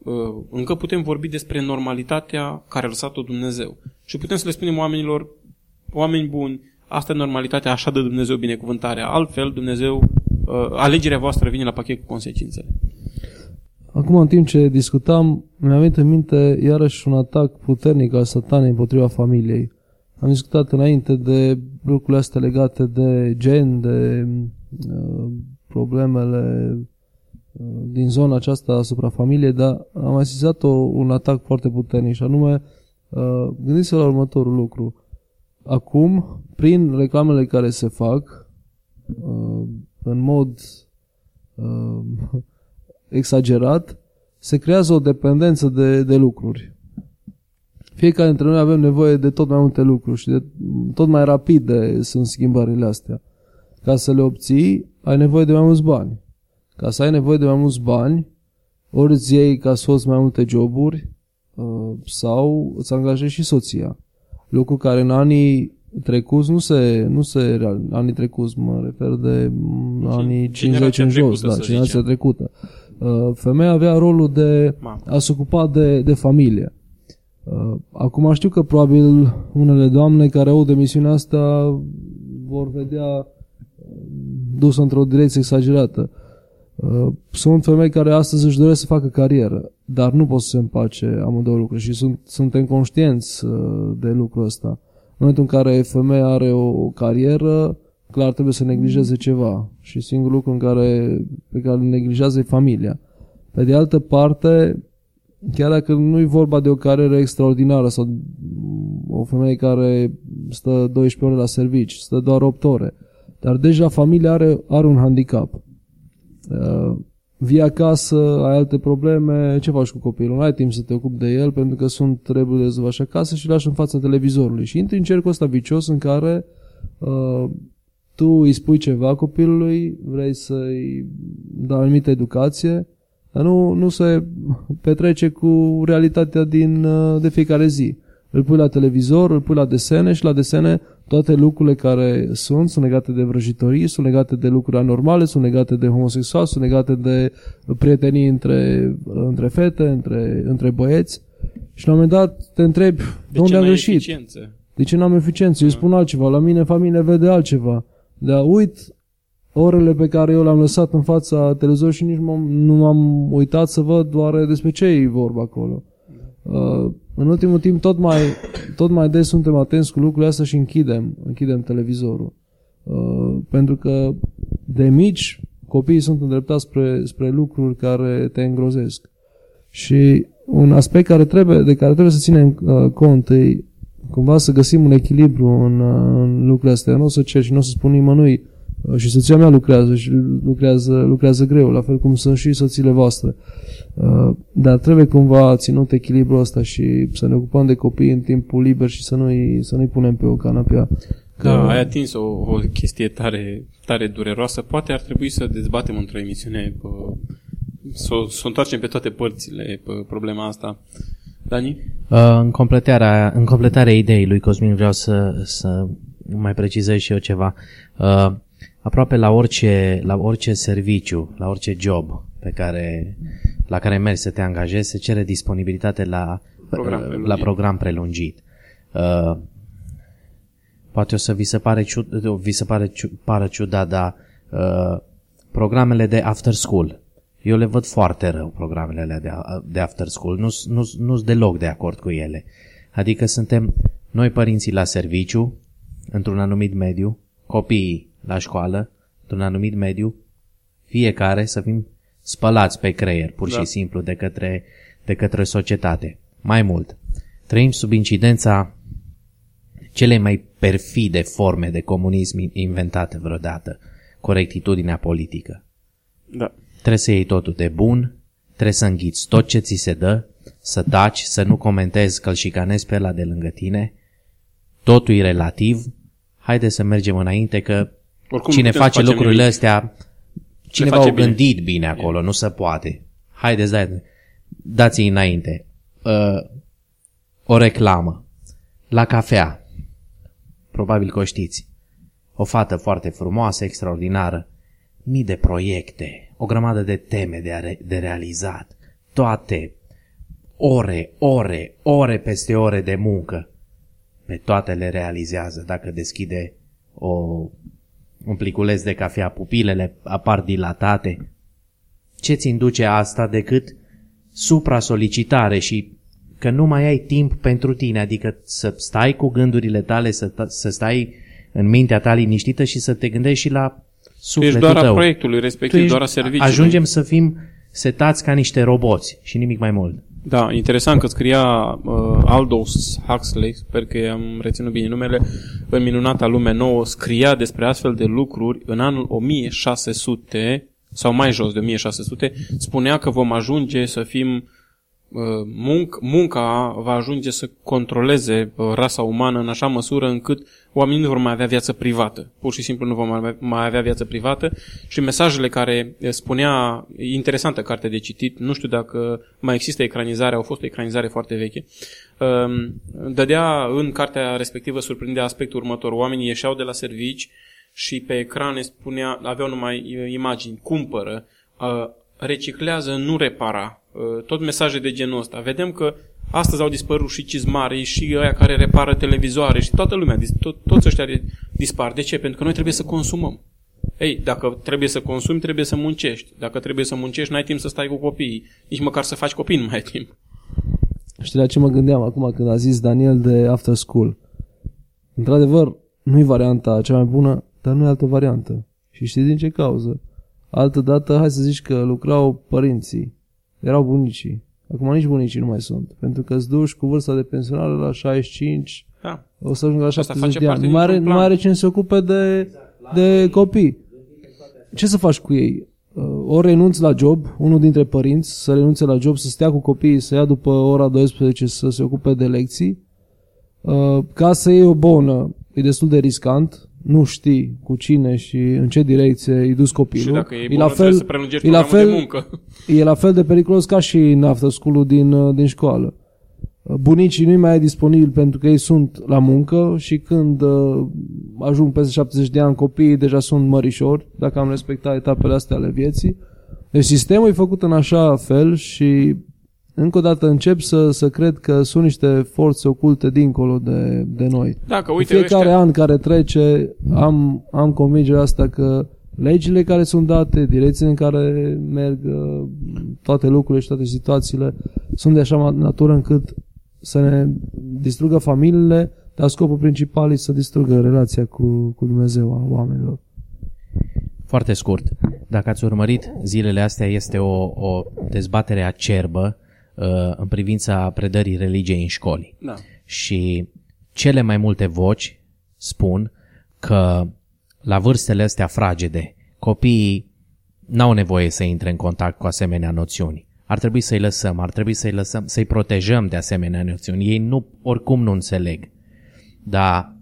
Uh, încă putem vorbi despre normalitatea care a lăsat-o Dumnezeu. Și putem să le spunem oamenilor, oameni buni, asta e normalitatea, așa de Dumnezeu binecuvântarea. Altfel, Dumnezeu, uh, alegerea voastră vine la pachet cu consecințele. Acum, în timp ce discutam, mi-a venit în minte iarăși un atac puternic al satanei împotriva familiei. Am discutat înainte de lucrurile astea legate de gen, de uh, problemele uh, din zona aceasta asupra familiei, dar am asistat o, un atac foarte puternic și anume, uh, gândiți-vă la următorul lucru. Acum, prin reclamele care se fac, uh, în mod uh, exagerat, se creează o dependență de, de lucruri. Fiecare dintre noi avem nevoie de tot mai multe lucruri și de tot mai rapide sunt schimbările astea. Ca să le obții, ai nevoie de mai mulți bani. Ca să ai nevoie de mai mulți bani, ori îți iei ca soț mai multe joburi uh, sau îți angajezi și soția. Lucru care în anii trecuți nu se, nu se real, anii trecuți mă refer de mm, anii 50 în jos, trecută, da, să generația zicem. trecută. Uh, Femeia avea rolul de Mamă. a se ocupa de, de familie. Uh, Acum știu că probabil unele doamne care au emisiunea asta vor vedea uh, dusă într-o direcție exagerată. Uh, Sunt femei care astăzi își doresc să facă carieră, dar nu pot să se împace amândouă lucruri și sunt, suntem conștienți uh, de lucrul ăsta. În momentul în care femeia are o, o carieră, clar trebuie să neglijeze ceva și singurul lucru în care, pe care îl neglijează e familia. Pe de altă parte, chiar dacă nu e vorba de o carieră extraordinară sau o femeie care stă 12 ore la servici, stă doar 8 ore, dar deja familia are, are un handicap. Uh, vii acasă, ai alte probleme, ce faci cu copilul? Nu ai timp să te ocupi de el pentru că sunt treburi de rezolvat și acasă și îl lași în fața televizorului. Și intri în cercul ăsta vicios în care uh, tu îi spui ceva copilului, vrei să-i dai o anumită educație, dar nu, nu se petrece cu realitatea din, uh, de fiecare zi. Îl pui la televizor, îl pui la desene și la desene toate lucrurile care sunt, sunt legate de vrăjitorii, sunt legate de lucruri anormale, sunt legate de homosexual, sunt legate de prietenii între, între fete, între, între băieți. Și la un moment dat te întrebi, de, De unde ce am n-ai greșit? eficiență? De ce n-am eficiență? Eu spun altceva, la mine familia vede altceva. Dar uit orele pe care eu le-am lăsat în fața televizorului și nici m-am, nu m-am uitat să văd oare despre ce e vorba acolo. Uh, în ultimul timp tot mai, tot mai des suntem atenți cu lucrurile astea și închidem, închidem televizorul. Uh, pentru că de mici copiii sunt îndreptați spre, spre lucruri care te îngrozesc. Și un aspect care trebuie, de care trebuie să ținem uh, cont e cumva să găsim un echilibru în, uh, în lucrurile astea. Eu nu o să cer și nu o să spun nimănui uh, și soția mea lucrează și lucrează, lucrează greu, la fel cum sunt și soțiile voastre. Uh, Dar trebuie cumva ținut echilibrul ăsta și să ne ocupăm de copii în timpul liber și să nu-i, să nu-i punem pe o canapea. Că, Da, ai atins o, o chestie tare, tare dureroasă. Poate ar trebui să dezbatem într-o emisiune pă, să, o- să o întoarcem pe toate părțile pe problema asta. Dani? Uh, În completarea, în completarea ideii lui Cosmin vreau să, să mai precizez și eu ceva. Uh, Aproape la orice, la orice serviciu, la orice job pe care, la care mergi să te angajezi, se cere disponibilitate la Program uh, prelungit. la program prelungit. Uh, Poate o să vi se pare, ciud, vi se pare ciu, pară ciudat, dar uh, programele de after school, eu le văd foarte rău, programele alea de, de after school. Nu sunt deloc de acord cu ele. Adică suntem noi părinții la serviciu, într-un anumit mediu, copiii la școală, într-un anumit mediu, fiecare să fim spălați pe creier, pur da. și simplu, de către, de către societate. Mai mult, trăim sub incidența cele mai perfide forme de comunism inventate vreodată, corectitudinea politică. Da. Trebuie să iei totul de bun, trebuie să înghiți tot ce ți se dă, să taci, să nu comentezi că îl șicanezi pe ăla de lângă tine, totul e relativ, haide să mergem înainte că Oricum cine face lucrurile nimic. astea, cineva au gândit bine, bine acolo, nu se poate. Haideți, da, dați înainte. Uh, o reclamă. La cafea. Probabil că o știți. O fată foarte frumoasă, extraordinară. Mii de proiecte, o grămadă de teme de, re- de realizat. Toate. Ore, ore, ore peste ore de muncă. Pe toate le realizează dacă deschide o, un pliculeț de cafea, pupilele apar dilatate. Ce ți induce asta decât supra-solicitare și că nu mai ai timp pentru tine, adică să stai cu gândurile tale, să, să stai în mintea ta liniștită și să te gândești și la sufletul tu ești doar tău. a proiectului, respectiv ești, doar a serviciului. Ajungem să fim setați ca niște roboți și nimic mai mult. Da, interesant că scria uh, Aldous Huxley, sper că am reținut bine numele, în Minunata Lume Nouă, scria despre astfel de lucruri în anul 1600 sau mai jos de 1600, spunea că vom ajunge să fim Uh, munc, munca va ajunge să controleze uh, rasa umană în așa măsură încât oamenii nu vor mai avea viață privată. Pur și simplu nu vor mai avea viață privată și mesajele care uh, spunea, interesantă carte de citit, nu știu dacă mai există ecranizare, au fost o ecranizare foarte veche, um, dădea în cartea respectivă, surprindea aspectul următor. Oamenii ieșeau de la servici și pe ecrane spunea, aveau numai imagini, cumpără, reciclează, nu repara Uh, tot mesaje de genul ăsta. Vedem că astăzi au dispărut și cizmarii și ăia care repară televizoare și toată lumea, tot, toți ăștia dispar. De ce? Pentru că noi trebuie să consumăm. Ei, dacă trebuie să consumi, trebuie să muncești. Dacă trebuie să muncești, n-ai timp să stai cu copiii. Nici măcar să faci copii nu mai ai timp. Știi la ce mă gândeam acum când a zis Daniel de After School? Într-adevăr, nu e varianta cea mai bună, dar nu e altă variantă. Și știi din ce cauză? Altă dată, hai să zici că lucrau părinții erau bunicii. Acum nici bunicii nu mai sunt. Pentru că îți duci cu vârsta de pensionare la 65, da. o să ajungă la 70 de ani. Nu mai, are, nu mai are cine se ocupe de, de copii. Ce să faci cu ei? Uh, ori renunți la job, unul dintre părinți să renunțe la job, să stea cu copiii, să ia după ora 12 să se ocupe de lecții. Uh, ca să iei o bonă, e destul de riscant, nu știi cu cine și în ce direcție îi dus copilul. Și dacă e, e la fel, să e la fel, de muncă. E la fel de periculos ca și în after school din, uh, din școală. Uh, bunicii nu-i mai e disponibil pentru că ei sunt la muncă și când uh, ajung peste 70 de ani copiii deja sunt mărișori, dacă am respectat etapele astea ale vieții. Deci sistemul e făcut în așa fel și încă o dată încep să, să cred că sunt niște forțe oculte dincolo de, de noi. Dacă, uite, fiecare ăștia... an care trece am, am convingerea asta că legile care sunt date, direcțiile în care merg uh, toate lucrurile și toate situațiile sunt de așa natură încât să ne distrugă familiile, dar scopul principal e să distrugă relația cu, cu Dumnezeu a oamenilor. Foarte scurt, dacă ați urmărit zilele astea, este o, o dezbatere acerbă Uh, în privința predării religiei în școli. Da. Și cele mai multe voci spun că la vârstele astea fragede, copiii n-au nevoie să intre în contact cu asemenea noțiuni. Ar trebui să-i lăsăm, ar trebui să-i lăsăm, să-i protejăm de asemenea noțiuni. Ei nu, oricum nu înțeleg. Dar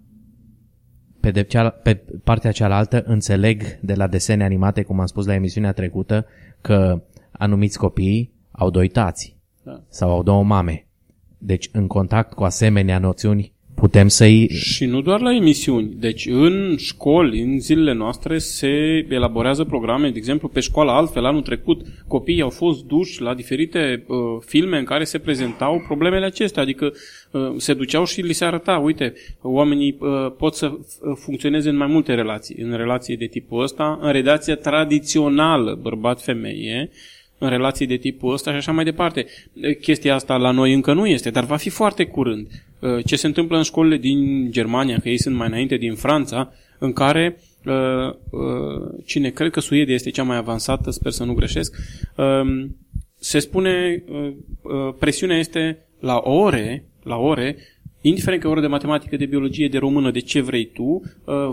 pe, de ceala, pe partea cealaltă înțeleg de la desene animate, cum am spus la emisiunea trecută, că anumiți copii au doi tați da. sau au două mame. Deci, în contact cu asemenea noțiuni, putem să-i... Și nu doar la emisiuni. Deci, în școli, în zilele noastre, se elaborează programe. De exemplu, pe școala altfel, anul trecut, copiii au fost duși la diferite uh, filme în care se prezentau problemele acestea. Adică uh, se duceau și li se arăta, uite, oamenii uh, pot să uh, funcționeze în mai multe relații. În relații de tipul ăsta, în relația tradițională bărbat-femeie, în relații de tipul ăsta și așa mai departe. Chestia asta la noi încă nu este, dar va fi foarte curând. Ce se întâmplă în școlile din Germania, că ei sunt mai înainte din Franța, în care cine cred că Suedia este cea mai avansată, sper să nu greșesc, se spune presiunea este la ore, la ore indiferent că ore de matematică, de biologie, de română, de ce vrei tu, uh,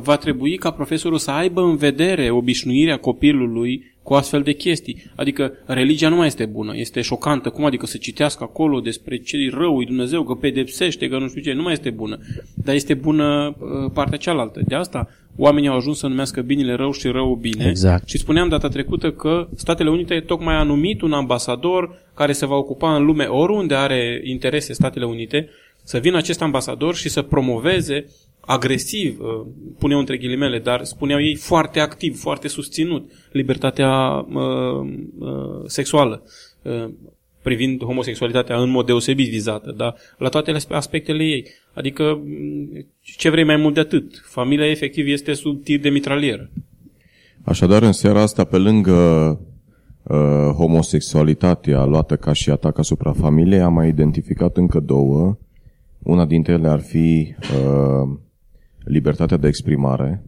va trebui ca profesorul să aibă în vedere obișnuirea copilului cu astfel de chestii. Adică religia nu mai este bună, este șocantă. Cum adică să citească acolo despre ce e rău, Dumnezeu, că pedepsește, că nu știu ce, nu mai este bună. Dar este bună uh, partea cealaltă. De asta oamenii au ajuns să numească binele rău și rău bine. Exact. Și spuneam data trecută că Statele Unite tocmai a numit un ambasador care se va ocupa în lume oriunde are interese Statele Unite să vină acest ambasador și să promoveze agresiv, uh, puneau între ghilimele, dar spuneau ei foarte activ, foarte susținut libertatea uh, uh, sexuală, uh, privind homosexualitatea în mod deosebit vizată, dar la toate aspectele ei. Adică, mm, ce vrei mai mult de atât? Familia efectiv este sub tir de mitralieră. Așadar, în seara asta, pe lângă uh, homosexualitatea luată ca și atac asupra familiei, am mai identificat încă două una dintre ele ar fi uh, libertatea de exprimare,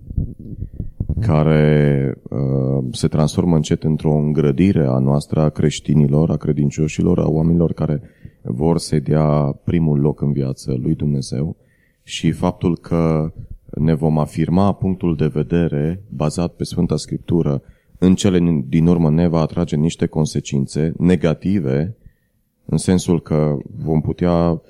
care uh, se transformă încet într-o îngrădire a noastră, a creștinilor, a credincioșilor, a oamenilor care vor să dea primul loc în viață lui Dumnezeu și faptul că ne vom afirma punctul de vedere bazat pe Sfânta Scriptură în cele din urmă ne va atrage niște consecințe negative, în sensul că vom putea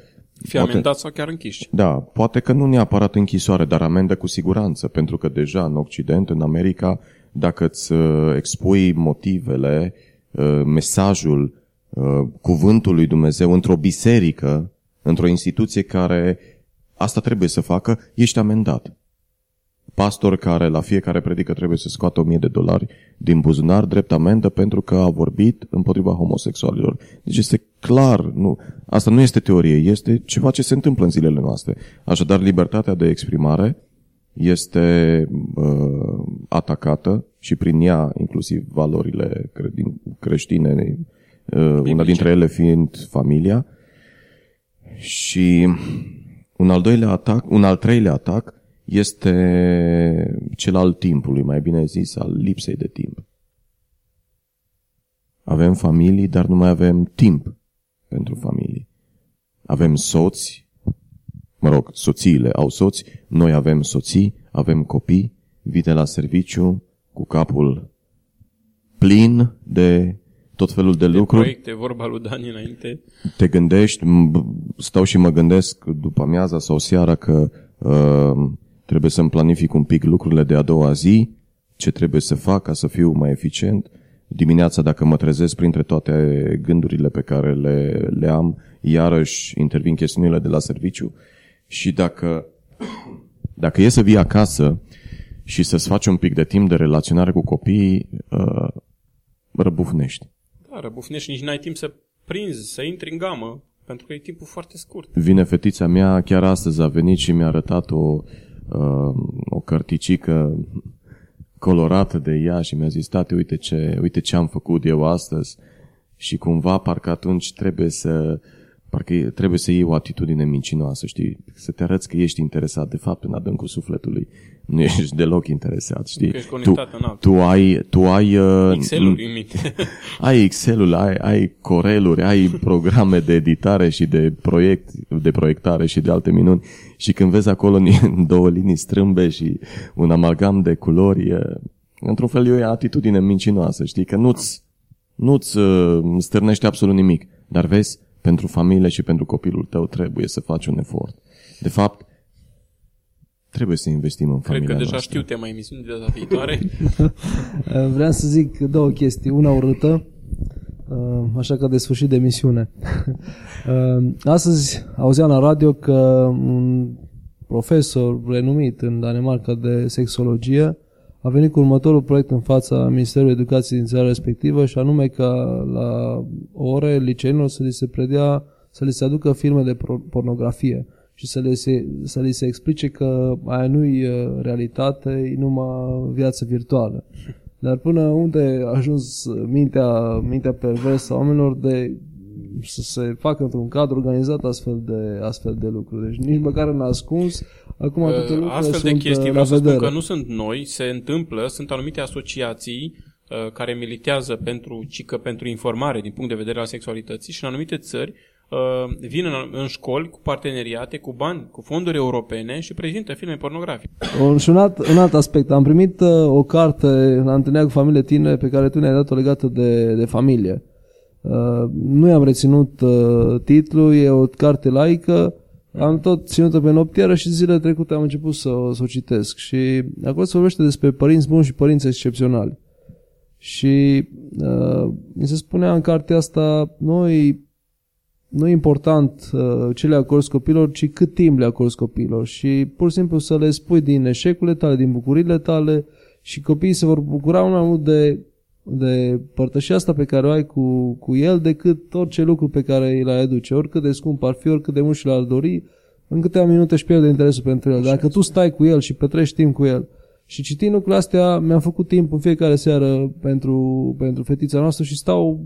fi poate, amendat sau chiar închiși. Da, poate că nu neapărat închisoare, dar amendă cu siguranță, pentru că deja în Occident, în America, dacă îți uh, expui motivele, uh, mesajul, uh, cuvântul lui Dumnezeu într-o biserică, într-o instituție care asta trebuie să facă, ești amendat pastor care la fiecare predică trebuie să scoată 1000 de dolari din buzunar drept amendă pentru că a vorbit împotriva homosexualilor. Deci este clar, nu, asta nu este teorie, este ceva ce se întâmplă în zilele noastre. Așadar, libertatea de exprimare este uh, atacată și prin ea inclusiv valorile creștine, uh, una dintre ele fiind familia. Și un al doilea atac, un al treilea atac este cel al timpului, mai bine zis, al lipsei de timp. Avem familii, dar nu mai avem timp pentru familii. Avem soți, mă rog, soțiile au soți, noi avem soții, avem copii, vine la serviciu cu capul plin de tot felul de, de lucruri. proiecte, vorba lui Dani înainte. Te gândești, stau și mă gândesc după amiaza sau seara că uh, Trebuie să-mi planific un pic lucrurile de a doua zi, ce trebuie să fac ca să fiu mai eficient. Dimineața, dacă mă trezesc printre toate gândurile pe care le, le am, iarăși intervin chestiunile de la serviciu și dacă, dacă e să vii acasă și să-ți faci un pic de timp de relaționare cu copiii, uh, răbufnești. Da, răbufnești, nici n-ai timp să prinzi, să intri în gamă, pentru că e timpul foarte scurt. Vine fetița mea, chiar astăzi a venit și mi-a arătat o, uh, o cărticică colorată de ea și mi-a zis, tate, uite ce, uite ce am făcut eu astăzi și cumva parcă atunci trebuie să parcă trebuie să iei o atitudine mincinoasă, știi? Să te arăți că ești interesat, de fapt, în adâncul sufletului nu ești deloc interesat, știi? Că ești tu, în tu ai... Tu ai uh, Excel-ul în minte. ai Excel-ul, ai, ai coreluri, ai programe de editare și de, proiect, de proiectare și de alte minuni și când vezi acolo două linii strâmbe și un amalgam de culori, într-un fel e o atitudine mincinoasă, știi? Că nu-ți, nu-ți uh, stârnește absolut nimic. Dar vezi, pentru familie și pentru copilul tău trebuie să faci un efort. De fapt, trebuie să investim în familia Cred că deja noastră. știu tema emisiunii de data viitoare. Vreau să zic două chestii. Una urâtă, uh, așa că de sfârșit de emisiune. Uh, astăzi auzeam la radio că un profesor renumit în Danemarca de sexologie a venit cu următorul proiect în fața Ministerului Educației din țara respectivă și anume ca la ore liceenilor să li se predea, să li se aducă filme de pornografie și să li se, să li se explice că aia nu e realitate, e numai viață virtuală. Dar până unde a ajuns mintea, mintea perversă a oamenilor de să se facă într-un cadru organizat astfel de, astfel de lucruri. Deci nici măcar în ascuns, acum toate lucrurile Astfel sunt de chestii uh, vreau la să spun vedere. că nu sunt noi, se întâmplă, sunt anumite asociații uh, care militează pentru, cică pentru informare din punct de vedere al sexualității și în anumite țări uh, vin în, în școli cu parteneriate, cu bani, cu fonduri europene și prezintă filme pornografice. Un, și un alt, un alt aspect. Am primit uh, o carte la întâlnirea cu familie tinere pe care tu ne-ai dat-o legată de, de familie. Uh, nu i-am reținut uh, titlul, e o carte laică, am tot ținut-o pe noptieră și zilele trecute am început să, o- să o citesc. Și acolo se vorbește despre părinți buni și părinți excepționali. Și uh, mi se spunea în cartea asta, noi nu e important uh, ce le acorzi copilor, ci cât timp le acorzi copilor și pur și simplu să le spui din eșecurile tale, din bucurile tale și copiii se vor bucura mult mai mult de, de părtășia asta pe care o ai cu, cu el decât orice lucru pe care îl ai aduce, oricât de scump ar fi, oricât de mult și l-ar dori, în câteva minute își pierde interesul pentru el. Dacă tu stai cu el și petrești timp cu el. Și citind lucrurile astea, mi-am făcut timp în fiecare seară pentru, pentru fetița noastră și stau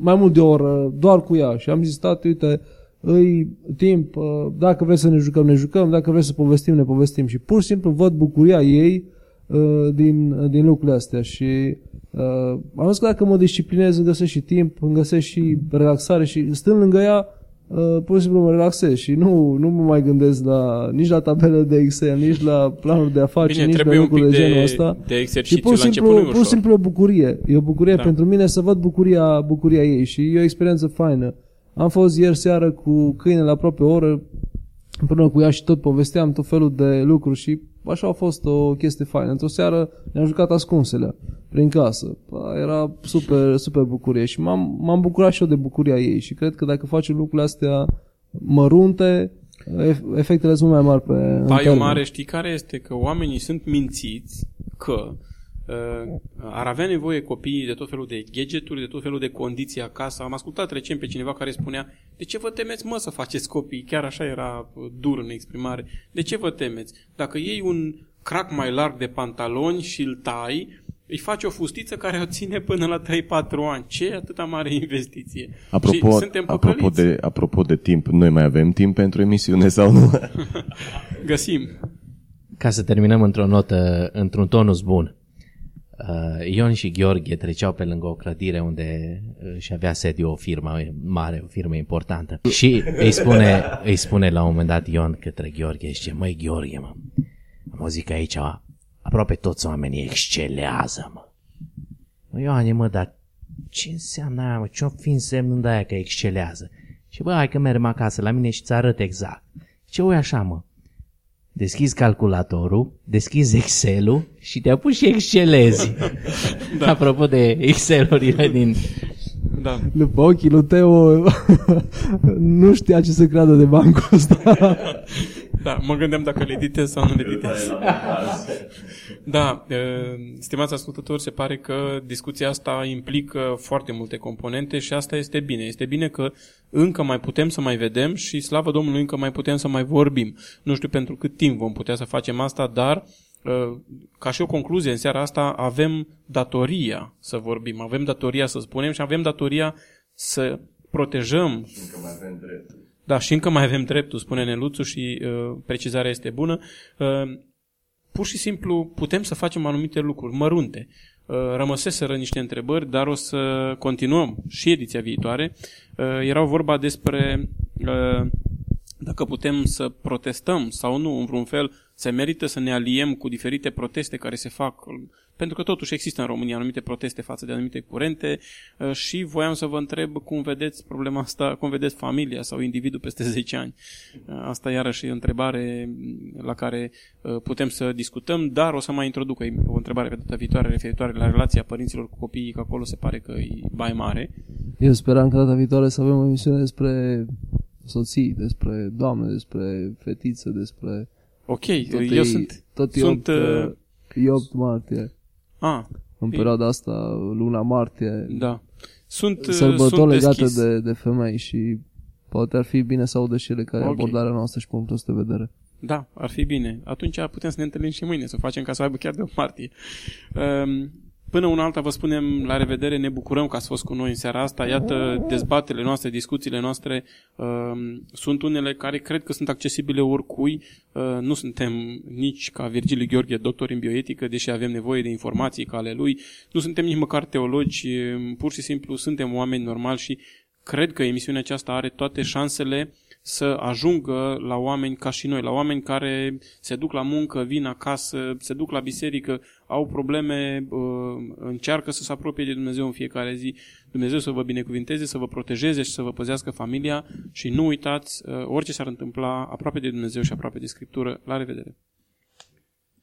mai mult de o oră doar cu ea. Și am zis, tati, uite, îi timp, uh, dacă vreți să ne jucăm, ne jucăm, dacă vreți să povestim, ne povestim. Și pur și simplu văd bucuria ei uh, din, din lucrurile astea. Și uh, am zis că dacă mă disciplinez, îmi găsesc și timp, îmi găsesc și relaxare și stând lângă ea, uh, pur și simplu mă relaxez și nu, nu mă mai gândesc la, nici la tabele de Excel, nici la planuri de afaceri, Bine, nici la trebuie un lucruri pic de genul de, ăsta. de Și exercițiu pur și, la început simplu, nu e pur și ușor. simplu e o bucurie. E o bucurie Da. pentru mine să văd bucuria, bucuria ei și e o experiență faină. Am fost ieri seară cu câinele aproape o oră împreună cu ea și tot povesteam tot felul de lucruri și așa a fost o chestie faină. Într-o seară ne-am jucat ascunsele prin casă. Bă, Era super, super bucurie și m-am, m-am bucurat și eu de bucuria ei și cred că dacă facem lucrurile astea mărunte, ef- efectele sunt mai mari pe în Paiul termen. mare știi care este? Că oamenii sunt mințiți că uh, ar avea nevoie copiii de tot felul de gadgeturi, de tot felul de condiții acasă. Am ascultat recent pe cineva care spunea de ce vă temeți mă să faceți copii? Chiar așa era uh, dur în exprimare. De ce vă temeți? Dacă iei un crac mai larg de pantaloni și îl tai, îi faci o fustiță care o ține până la 3-4 ani. Ce e atâta mare investiție? Apropo, și suntem apropo, păcăliți. de, apropo de timp, noi mai avem timp pentru emisiune sau nu? Găsim. Ca să terminăm într-o notă, într-un tonus bun. Uh, Ion și Gheorghe treceau pe lângă o clădire unde își avea sediu o firmă mare, o firmă importantă. Și îi spune, îi spune la un moment dat Ion către Gheorghe, zice, măi Gheorghe, mă, am auzit că aici aproape toți oamenii excelează, mă. Mă, Ioane, mă, dar ce înseamnă aia, mă? Ce-o fi însemnând aia că excelează? Și bă, hai că mergem acasă la mine și ți arăt exact. Ce ui așa, mă? Deschizi calculatorul, deschizi Excel-ul și te apuci și excelezi. da. Apropo de Excel-urile din... Da. După ochii lui Teo nu știa ce să creadă de bancul ăsta. Da, mă gândeam dacă le editez sau nu le editez. Da, e, stimați ascultători, se pare că discuția asta implică foarte multe componente și asta este bine. Este bine că încă mai putem să mai vedem și slavă Domnului încă mai putem să mai vorbim. Nu știu pentru cât timp vom putea să facem asta, dar e, ca și o concluzie în seara asta avem datoria să vorbim, avem datoria să spunem și avem datoria să protejăm da, și încă mai avem dreptul, spune Neluțu și uh, precizarea este bună. Uh, pur și simplu putem să facem anumite lucruri mărunte. Uh, rămăseseră niște întrebări, dar o să continuăm și ediția viitoare. Uh, erau vorba despre uh, dacă putem să protestăm sau nu, în vreun fel, se merită să ne aliem cu diferite proteste care se fac, pentru că totuși există în România anumite proteste față de anumite curente uh, și voiam să vă întreb cum vedeți problema asta, cum vedeți familia sau individul peste 10 ani. Uh, Asta iarăși e o întrebare la care uh, putem să discutăm, dar o să mai introduc o- o întrebare pe data viitoare referitoare la relația părinților cu copiii, că acolo se pare că e mai mare. Eu speram că data viitoare să avem o emisiune despre soții, despre doamne, despre fetițe, despre... Ok, Tot eu e, sunt... tot e sunt, 8, uh, e 8 martie. A, În e- perioada asta, luna martie, da. Sunt, uh, sărbători sunt legate deschis. de, de femei și poate ar fi bine să audă și ele care e Ok. abordarea noastră și punctul ăsta de vedere. Da, ar fi bine. Atunci putem să ne întâlnim și mâine, să o facem ca să aibă chiar de o martie. Um, Până una alta vă spunem la revedere, ne bucurăm că ați fost cu noi în seara asta. Iată, dezbatele noastre, discuțiile noastre uh, sunt unele care cred că sunt accesibile oricui. Uh, nu suntem nici ca Virgiliu Gheorghe, doctor în bioetică, deși avem nevoie de informații ca ale lui. Nu suntem nici măcar teologi, pur și simplu suntem oameni normali și cred că emisiunea aceasta are toate șansele să ajungă la oameni ca și noi, la oameni care se duc la muncă, vin acasă, se duc la biserică, au probleme, uh, încearcă să se apropie de Dumnezeu în fiecare zi. Dumnezeu să vă binecuvinteze, să vă protejeze și să vă păzească familia și nu uitați, uh, orice s-ar întâmpla, aproape de Dumnezeu și aproape de Scriptură. La revedere!